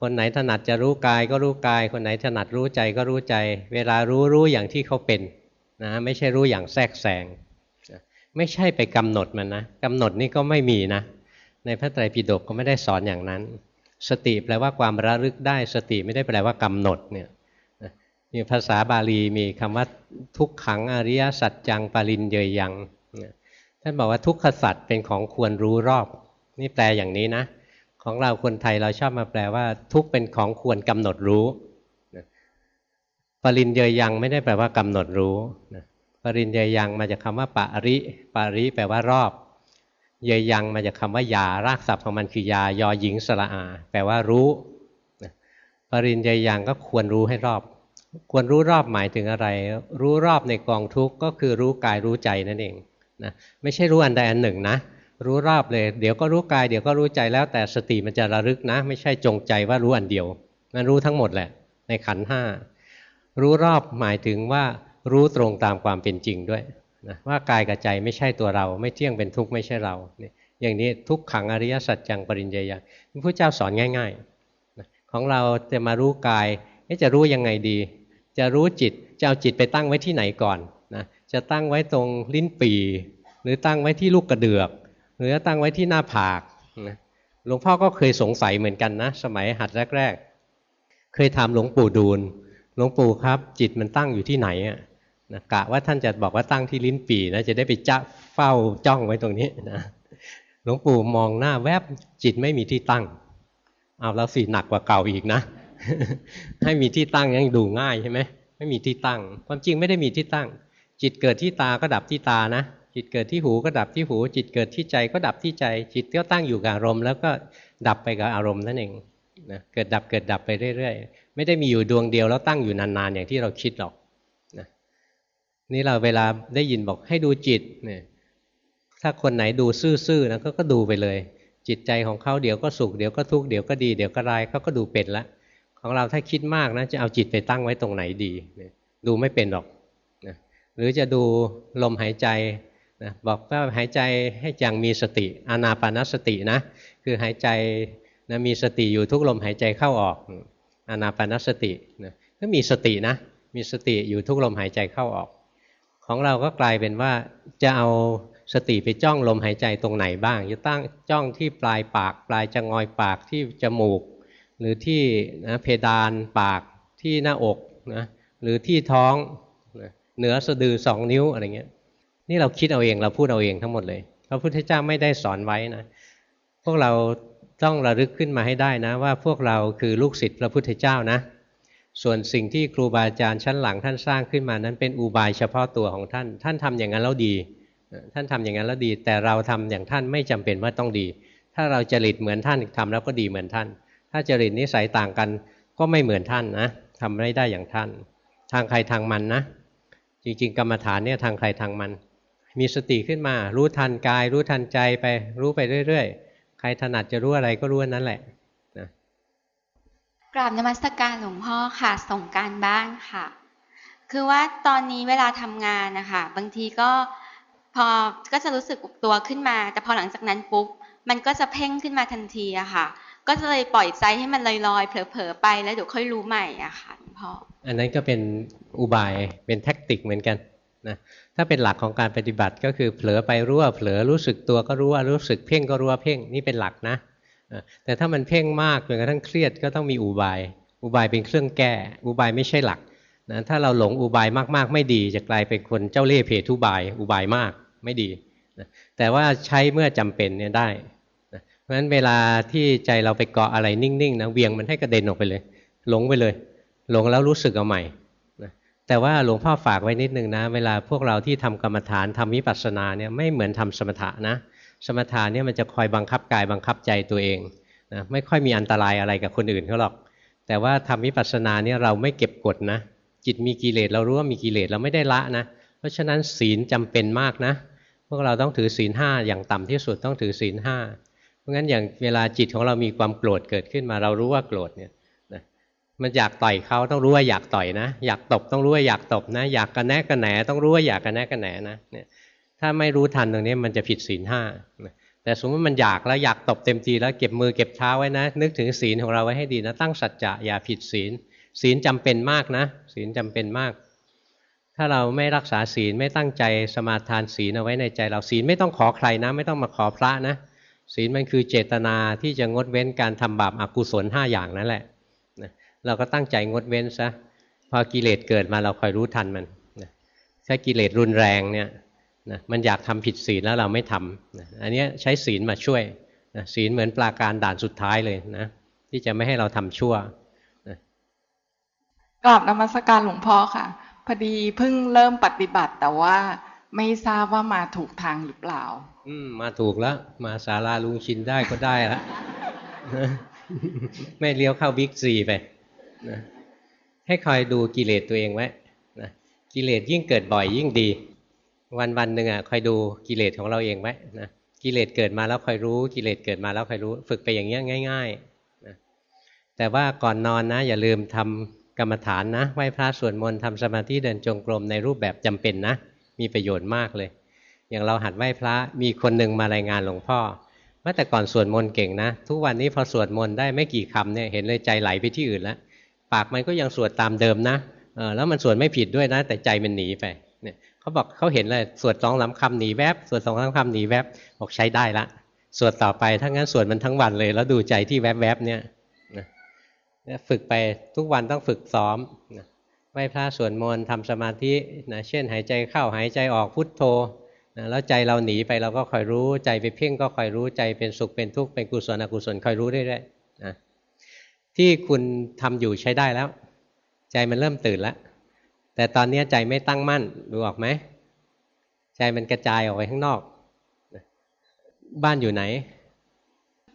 คนไหนถนัดจะรู้กายก็รู้กาย คนไหนถนัดรู้ใจก็รู้ใจ เวลารู้รู้อย่างที่เขาเป็นนะไม่ใช่รู้อย่างแทรกแซงไม่ใช่ไปกำหนดมันนะกำหนดนี่ก็ไม่มีนะ ในพระไตรปิฎกก็ไม่ได้สอนอย่างนั้น สติแปลว่าความระลึกได้ สติไม่ได้แปลว่ากำหนดเนี่ยมีภาษาบาลีมีคำว่าทุกขังอริยสัจจังปรินเยยยังท่านบอกว่าทุกขสัจเป็นของควรรู้รอบ นี่แปลอย่างนี้นะ ของเราคนไทยเราชอบมาแปลว่า ทุกเป็นของควรกำหนดรู้ปรินเยยยังไม่ได้แปลว่ากำหนดรู้ปรินเยยยังมาจากคาว่าปริปริแปลว่ารอบเยยยังมาจากคาว่ายารากศัพท์ของมันคือยายอหญิงสระอา แปลว่ารู้ปรินเยยยังก็ควรรู้ให้รอบ ควรรู้รอบหมายถึงอะไร รู้รอบในกองทุกข์ก็คือรู้กายรู้ใจนั่นเองนะไม่ใช่รู้อันใดอันหนึ่งนะ รู้รอบเลย เดี๋ยวก็รู้กายเดี๋ยวก็รู้ใจแล้วแต่สติมันจะระลึกนะ ไม่ใช่จงใจว่ารู้อันเดียว มันรู้ทั้งหมดแหละ ในขันห้ารู้รอบหมายถึงว่ารู้ตรงตามความเป็นจริงด้วยนะว่ากายกับใจไม่ใช่ตัวเรา ไม่เที่ยงเป็นทุกข์ไม่ใช่เราเนี่ยอย่างนี้ทุกขังอริยสัจจังปริญญาญพระเจ้าสอนง่ายๆของเราจะมารู้กายจะรู้ยังไงดี จะรู้จิตจะเอาจิตไปตั้งไว้ที่ไหนก่อนนะจะตั้งไว้ตรงลิ้นปี่หรือตั้งไว้ที่ลูกกระเดือก หรือตั้งไว้ที่หน้าผากนะหลวงพ่อก็เคยสงสัยเหมือนกันนะ สมัยหัดแรก ๆ เคยถามหลวงปู่ดูลหลวงปู่ครับ จิตมันตั้งอยู่ที่ไหนอะนะกะว่าท่านจะบอกว่าตั้งที่ลิ้นปี่นะจะได้ไปจ้าเฝ้าจ้องไว้ตรงนี้นะหลวงปู่มองหน้าแวบจิตไม่มีที่ตั้ง เอาแล้วสิหนักกว่าเก่าอีกนะ ให้มีที่ตั้งยังดูง่ายใช่ไหมไม่มีที่ตั้ง ความจริงไม่ได้มีที่ตั้ง จิตเกิดที่ตาก็ดับที่ตานะ จิตเกิดที่หูก็ดับที่หู จิตเกิดที่ใจก็ดับที่ใจ จิตก็ตั้งอยู่กับอารมณ์แล้วก็ดับไปกับอารมณ์นั่นเองนะเกิดดับเกิดดับไปเรื่อยๆ ไม่ได้มีอยู่ดวงเดียวแล้วตั้งอยู่นานๆ อย่างที่เราคิดหรอกนะนี่เราเวลาได้ยินบอกให้ดูจิตเนี่ยถ้าคนไหนดูซื่อๆนะก็ก็ดูไปเลย จิตใจของเขาเดี๋ยวก็สุขเดี๋ยวก็ทุกข์เดี๋ยวก็ดีเดี๋ยวก็ร้ายเขาก็ดูเป็นละของเราถ้าคิดมากนะจะเอาจิตไปตั้งไว้ตรงไหนดี ดูไม่เป็นหรอกนะหรือจะดูลมหายใจ นะบอกว่าหายใจให้อย่างมีสติอานาปานสตินะคือหายใจนะมีสติอยู่ทุกลมหายใจเข้าออกอานาปานสตินะก็มีสตินะมีสติอยู่ทุกลมหายใจเข้าออก ของเราก็กลายเป็นว่าจะเอาสติไปจ้องลมหายใจตรงไหนบ้างจะตั้งจ้องที่ปลายปาก ปลายจะงอยปากที่จมูก หรือที่นะเพดานปากที่หน้าอกนะหรือที่ท้องนะเหนือสะดือสองนิ้วอะไรเงี้ย นี่เราคิดเอาเองเราพูดเอาเองทั้งหมดเลยพระพุทธเจ้าไม่ได้สอนไว้นะพวกเราต้องระลึกขึ้นมาให้ได้นะ ว่าพวกเราคือลูกศิษย์พระพุทธเจ้านะ ส่วนสิ่งที่ครูบาอาจารย์ชั้นหลังท่านสร้างขึ้นมานั้นเป็นอุบายเฉพาะตัวของท่าน ท่านทำอย่างนั้นแล้วดี ท่านทำอย่างนั้นแล้วดี แต่เราทำอย่างท่านไม่จำเป็นว่าต้องดี ถ้าเราจริตเหมือนท่านทำแล้วก็ดีเหมือนท่าน ถ้าจริตนิสัยต่างกันก็ไม่เหมือนท่านนะทำไม่ได้อย่างท่าน ทางใครทางมันนะ จริง ๆ กรรมฐานเนี่ยทางใครทางมัน มีสติขึ้นมา รู้ทันกาย รู้ทันใจไป รู้ไปเรื่อยๆ ใครถนัดจะรู้อะไรก็รู้นั้นแหละนะกราบนมัสการหลวงพ่อค่ะ ส่งการบ้านค่ะ คือว่าตอนนี้เวลาทำงานนะคะบางทีก็พอก็จะรู้สึกตัวขึ้นมา แต่พอหลังจากนั้นปุ๊บมันก็จะเพ่งขึ้นมาทันทีอะค่ะ ก็จะเลยปล่อยใจให้มันลอยๆ เผลอๆไปแล้วเดี๋ยวค่อยรู้ใหม่อะค่ะหลวงพ่ออันนั้นก็เป็นอุบายเป็นแท็กติกเหมือนกันนะ ถ้าเป็นหลักของการปฏิบัติก็คือเผลอไปรู้ว่าเผลอรู้สึกตัวก็รู้ว่ารู้สึกเพ่งก็รู้ว่าเพ่งนี่เป็นหลักนะแต่ถ้ามันเพ่งมากจนกระทั่งเครียดก็ต้องมีอุบาย อุบายเป็นเครื่องแก้ อุบายไม่ใช่หลักนะถ้าเราหลงอุบายมากๆ ไม่ดี จะกลายเป็นคนเจ้าเล่ห์เพทุบาย อุบายมากไม่ดีนะแต่ว่าใช้เมื่อจำเป็นเนี่ยได้นะเพราะฉะนั้นเวลาที่ใจเราไปเกาะอะไรนิ่งๆนะเวียงมันให้กระเด็นออกไปเลย หลงไปเลย หลงแล้วรู้สึกเอาใหม่ แต่ว่าหลวงพ่อฝากไว้นิดนึงนะ เวลาพวกเราที่ทำกรรมฐานทำวิปัสสนาเนี่ยไม่เหมือนทำสมถะนะ สมถะเนี่ยมันจะคอยบังคับกายบังคับใจตัวเองนะไม่ค่อยมีอันตรายอะไรกับคนอื่นเขาหรอก แต่ว่าทำวิปัสสนาเนี่ยเราไม่เก็บกดนะ จิตมีกิเลสเรารู้ว่ามีกิเลสเราไม่ได้ละนะ เพราะฉะนั้นศีลจำเป็นมากนะ พวกเราต้องถือศีลห้าอย่างต่ำที่สุดต้องถือศีลห้าเพราะงั้นอย่างเวลาจิตของเรามีความโกรธเกิดขึ้นมาเรารู้ว่าโกรธเนี่ย มันอยากต่อยเขาต้องรู้ว่าอยากต่อยนะ อยากตบต้องรู้ว่าอยากตบนะ อยากกระแนกกระแหนต้องรู้ว่าอยากกระแนกกระแหนนะเนี่ยถ้าไม่รู้ทันตรงนี้มันจะผิดศีลห้าแต่สมมติมันอยากแล้วอยากตบเต็มทีแล้วเก็บมือเก็บเท้าไว้นะ นึกถึงศีลของเราไว้ให้ดีนะ ตั้งสัจจะอย่าผิดศีล ศีลจำเป็นมากนะ ศีลจำเป็นมาก ถ้าเราไม่รักษาศีลไม่ตั้งใจสมาทานศีลเอาไว้ในใจ เราศีลไม่ต้องขอใครนะ ไม่ต้องมาขอพระนะ ศีลมันคือเจตนาที่จะงดเว้นการทำบาปอากุศลห้าอย่างนั่นแหละ เราก็ตั้งใจงดเว้นซะพอกิเลสเกิดมาเราคอยรู้ทันมันนะถ้ากิเลสรุนแรงเนี่ยนะมันอยากทำผิดศีลแล้วเราไม่ทำนะอันนี้ใช้ศีลมาช่วยนะศีลเหมือนปราการด่านสุดท้ายเลยนะที่จะไม่ให้เราทำชั่วนะกราบนมัสการหลวงพ่อค่ะ พอดีเพิ่งเริ่มปฏิบัติแต่ว่าไม่ทราบว่ามาถูกทางหรือเปล่า อืมมาถูกแล้ว มาศาลาลุงชินได้ก็ได้แล้วไม่เลี้ยวเข้าบิ๊กซีไป นะให้คอยดูกิเลสตัวเองไว้นะกิเลสยิ่งเกิดบ่อยยิ่งดี วันวันหนึ่งอะคอยดูกิเลสของเราเองไว้นะกิเลสเกิดมาแล้วคอยรู้กิเลสเกิดมาแล้วคอยรู้ ฝึกไปอย่างเงี้ยง่ายๆนะแต่ว่าก่อนนอนนะ อย่าลืมทำกรรมฐานนะไหว้พระสวดมนต์ทำสมาธิเดินจงกรมในรูปแบบจำเป็นนะ มีประโยชน์มากเลย อย่างเราหัดไหว้พระมีคนหนึ่งมารายงานหลวงพ่อเมื่อแต่ก่อนสวดมนต์เก่งนะ ทุกวันนี้พอสวดมนต์ได้ไม่กี่คำเนี่ยเห็นเลยใจไหลไปที่อื่นแล้ว ปากมันก็ยังสวดตามเดิมนะแล้วมันสวดไม่ผิดด้วยนะ แต่ใจมันหนีไปเนี่ยเขาบอกเขาเห็นเลยสวดสองสาคำหนีแวบสวดสองสาคำหนีแวบบอกใช้ได้ละสวดต่อไปถ้างั้นสวดมันทั้งวันเลย แล้วดูใจที่แวบแวบเนี่ยนะฝึกไปทุกวันต้องฝึกซ้อมนะไหว้พระสวดมนต์ทำสมาธินะเช่นหายใจเข้าหายใจออกพุทโธนะแล้วใจเราหนีไปเราก็คอยรู้ใจไปเพ่งก็คอยรู้ใจเป็นสุขเป็นทุกข์เป็นกุศลอกุศลคอยรู้เรื่อยๆ ที่คุณทำอยู่ใช้ได้แล้ว ใจมันเริ่มตื่นแล้ว แต่ตอนนี้ใจไม่ตั้งมั่นดูออกไหมใจมันกระจายออกไปข้างนอก บ้านอยู่ไหน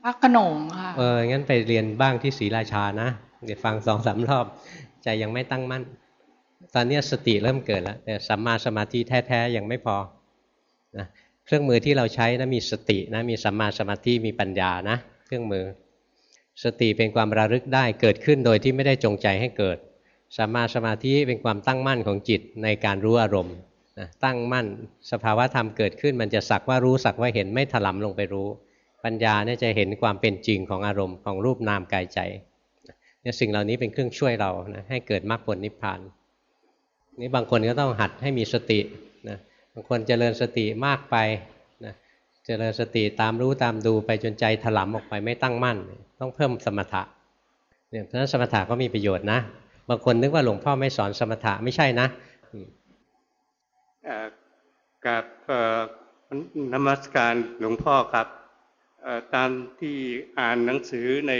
พักขนงค่ะเอองั้นไปเรียนบ้างที่ศรีราชานะเดี๋ยวฟังสองสามรอบ ใจยังไม่ตั้งมั่น ตอนนี้สติเริ่มเกิดแล้ว แต่สัมมาสมาธิแท้ๆยังไม่พอนะเครื่องมือที่เราใช้นะมีสตินะมีสัมมาสมาธิมีปัญญานะ เครื่องมือ สติเป็นความระลึกได้เกิดขึ้นโดยที่ไม่ได้จงใจให้เกิดสัมมาสมาธิเป็นความตั้งมั่นของจิตในการรู้อารมณ์นะตั้งมั่นสภาวะธรรมเกิดขึ้น มันจะสักว่ารู้สักว่าเห็นไม่ถลำลงไปรู้ ปัญญาเนี่ยจะเห็นความเป็นจริงของอารมณ์ของรูปนามกายใจเนี่ยสิ่งเหล่านี้เป็นเครื่องช่วยเรานะให้เกิดมรรคผลนิพพานนี่บางคนก็ต้องหัดให้มีสตินะบางคนเจริญสติมากไป เจริญสติตามรู้ตามดูไปจนใจถลำออกไปไม่ตั้งมั่น ต้องเพิ่มสมถะเนี่ยเพราะฉะนั้นสมถะก็มีประโยชน์นะบางคนนึกว่าหลวงพ่อไม่สอนสมถะไม่ใช่นะกับนมัสการหลวงพ่อครับตามที่อ่านหนังสือใน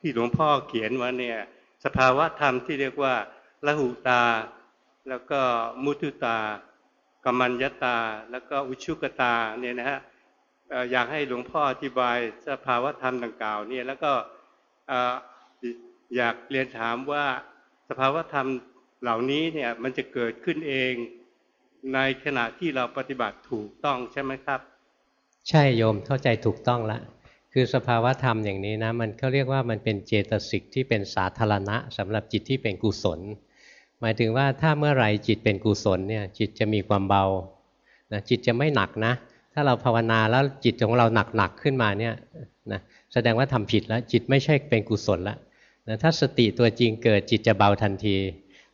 ที่หลวงพ่อเขียนว่าเนี่ยสภาวะธรรมที่เรียกว่าละหุตา แล้วก็มุตุตา กมัญญตา แล้วก็อุชุกตาเนี่ยนะฮะอยากให้หลวงพ่ออธิบายสภาวะธรรมดังกล่าวเนี่ยแล้วก็อยากเรียนถามว่าสภาวธรรมเหล่านี้เนี่ยมันจะเกิดขึ้นเองในขณะที่เราปฏิบัติถูกต้องใช่ไหมครับ ใช่โยมเข้าใจถูกต้องละคคือสภาวะธรรมอย่างนี้นะมันเขาเรียกว่ามันเป็นเจตสิกที่เป็นสาธารณะสำหรับจิตที่เป็นกุศล หมายถึงว่าถ้าเมื่อไรจิตเป็นกุศลเนี่ยจิตจะมีความเบานะจิตจะไม่หนักนะ ถ้าเราภาวนาแล้วจิตของเราหนักๆขึ้นมาเนี่ยนะแสดงว่าทำผิดแล้วจิตไม่ใช่เป็นกุศลแล้วนะถ้าสติตัวจริงเกิดจิตจะเบาทันที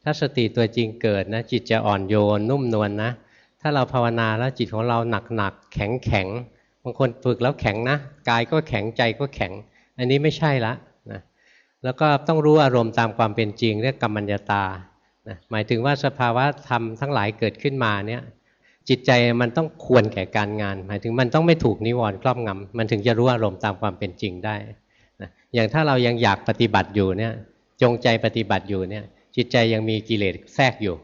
ถ้าสติตัวจริงเกิดนะจิตจะอ่อนโยนนุ่มนวลนนะ ถ้าเราภาวนาแล้วจิตของเราหนักๆแข็งแข็งบางคนฝึกแล้วแข็งนะกายก็แข็งใจก็แข็ง อันนี้ไม่ใช่ละนะแล้วก็ต้องรู้อารมณ์ตามความเป็นจริงเรียกกรรมัญญาตา นะหมายถึงว่าสภาวะธรรมทั้งหลายเกิดขึ้นมาเนี่ยจิตใจมันต้องควรแก่การงาน หมายถึงมันต้องไม่ถูกนิวรณ์ครอบงำมันถึงจะรู้อารมณ์ตามความเป็นจริงได้นะอย่างถ้าเรายังอยากปฏิบัติอยู่เนี่ยจงใจปฏิบัติอยู่เนี่ยจิตใจยังมีกิเลสแทรกอยู่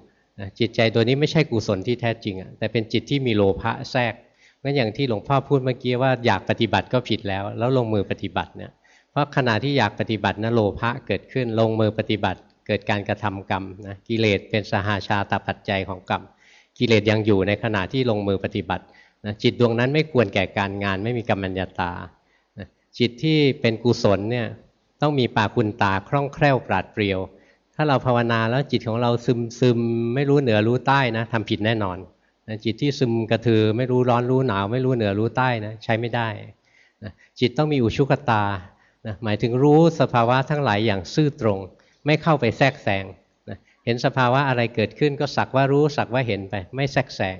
นะจิตใจตัวนี้ไม่ใช่กุศลที่แท้จริงอะแต่เป็นจิตที่มีโลภะแทรกงั้นอย่างที่หลวงพ่อพูดเมื่อกี้ว่าอยากปฏิบัติก็ผิดแล้ว แล้วลงมือปฏิบัติเนี่ยเพราะขณะที่อยากปฏิบัตินะโลภะเกิดขึ้นลงมือปฏิบัติ เกิดการกระทำกรรมนะกิเลสเป็นสหาชาตปัจจัยของกรรม กิเลสยังอยู่ในขณะที่ลงมือปฏิบัตินะจิตดวงนั้นไม่ควรแก่การงานไม่มีกรรมัญญาตานะจิตที่เป็นกุศลเนี่ยต้องมีปากุณตาคล่องแคล่วปราดเปรียว ถ้าเราภาวนาแล้วจิตของเราซึมซึมไม่รู้เหนือรู้ใต้นะทำผิดแน่นอนนะจิตที่ซึมกระถือไม่รู้ร้อนรู้หนาว ไม่รู้เหนือรู้ใต้นะใช้ไม่ได้นะจิตต้องมีอุชุกตานะหมายถึงรู้สภาวะทั้งหลายอย่างซื่อตรง ไม่เข้าไปแทรกแซงนะเห็นสภาวะอะไรเกิดขึ้นก็สักว่ารู้สักว่าเห็นไป ไม่แทรกแซง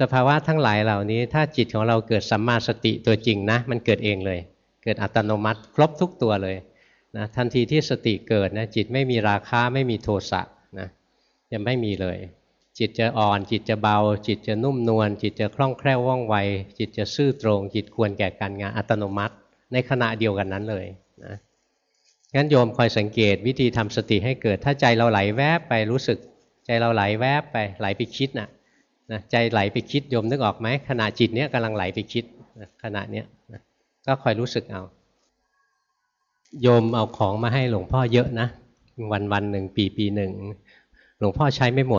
สภาวะทั้งหลายเหล่านี้ ถ้าจิตของเราเกิดสัมมาสติตัวจริงนะ มันเกิดเองเลย เกิดอัตโนมัติ ครบทุกตัวเลยนะทันทีที่สติเกิดนะจิตไม่มีราคาไม่มีโทสะนะยังไม่มีเลย จิตจะอ่อน จิตจะเบา จิตจะนุ่มนวลจิตจะคล่องแคล่วว่องไว จิตจะซื่อตรง จิตควรแก่การงานอัตโนมัติ ในขณะเดียวกันนั้นเลยนะ งั้นโยมคอยสังเกตวิธีทำสติให้เกิด ถ้าใจเราไหลแวบไปรู้สึก ใจเราไหลแวบไปไหลไปคิดนะ่ะนะใจไหลไปคิดโยมนึกออกไหมขณะจิตเนี้ยกำลังไหลไปคิดนะขณะเนี้ยนะก็คอยรู้สึกเอาโยมเอาของมาให้หลวงพ่อเยอะนะวันวันหนึ่งปีปีหนึ่งหลวงพ่อใช้ไม่หมด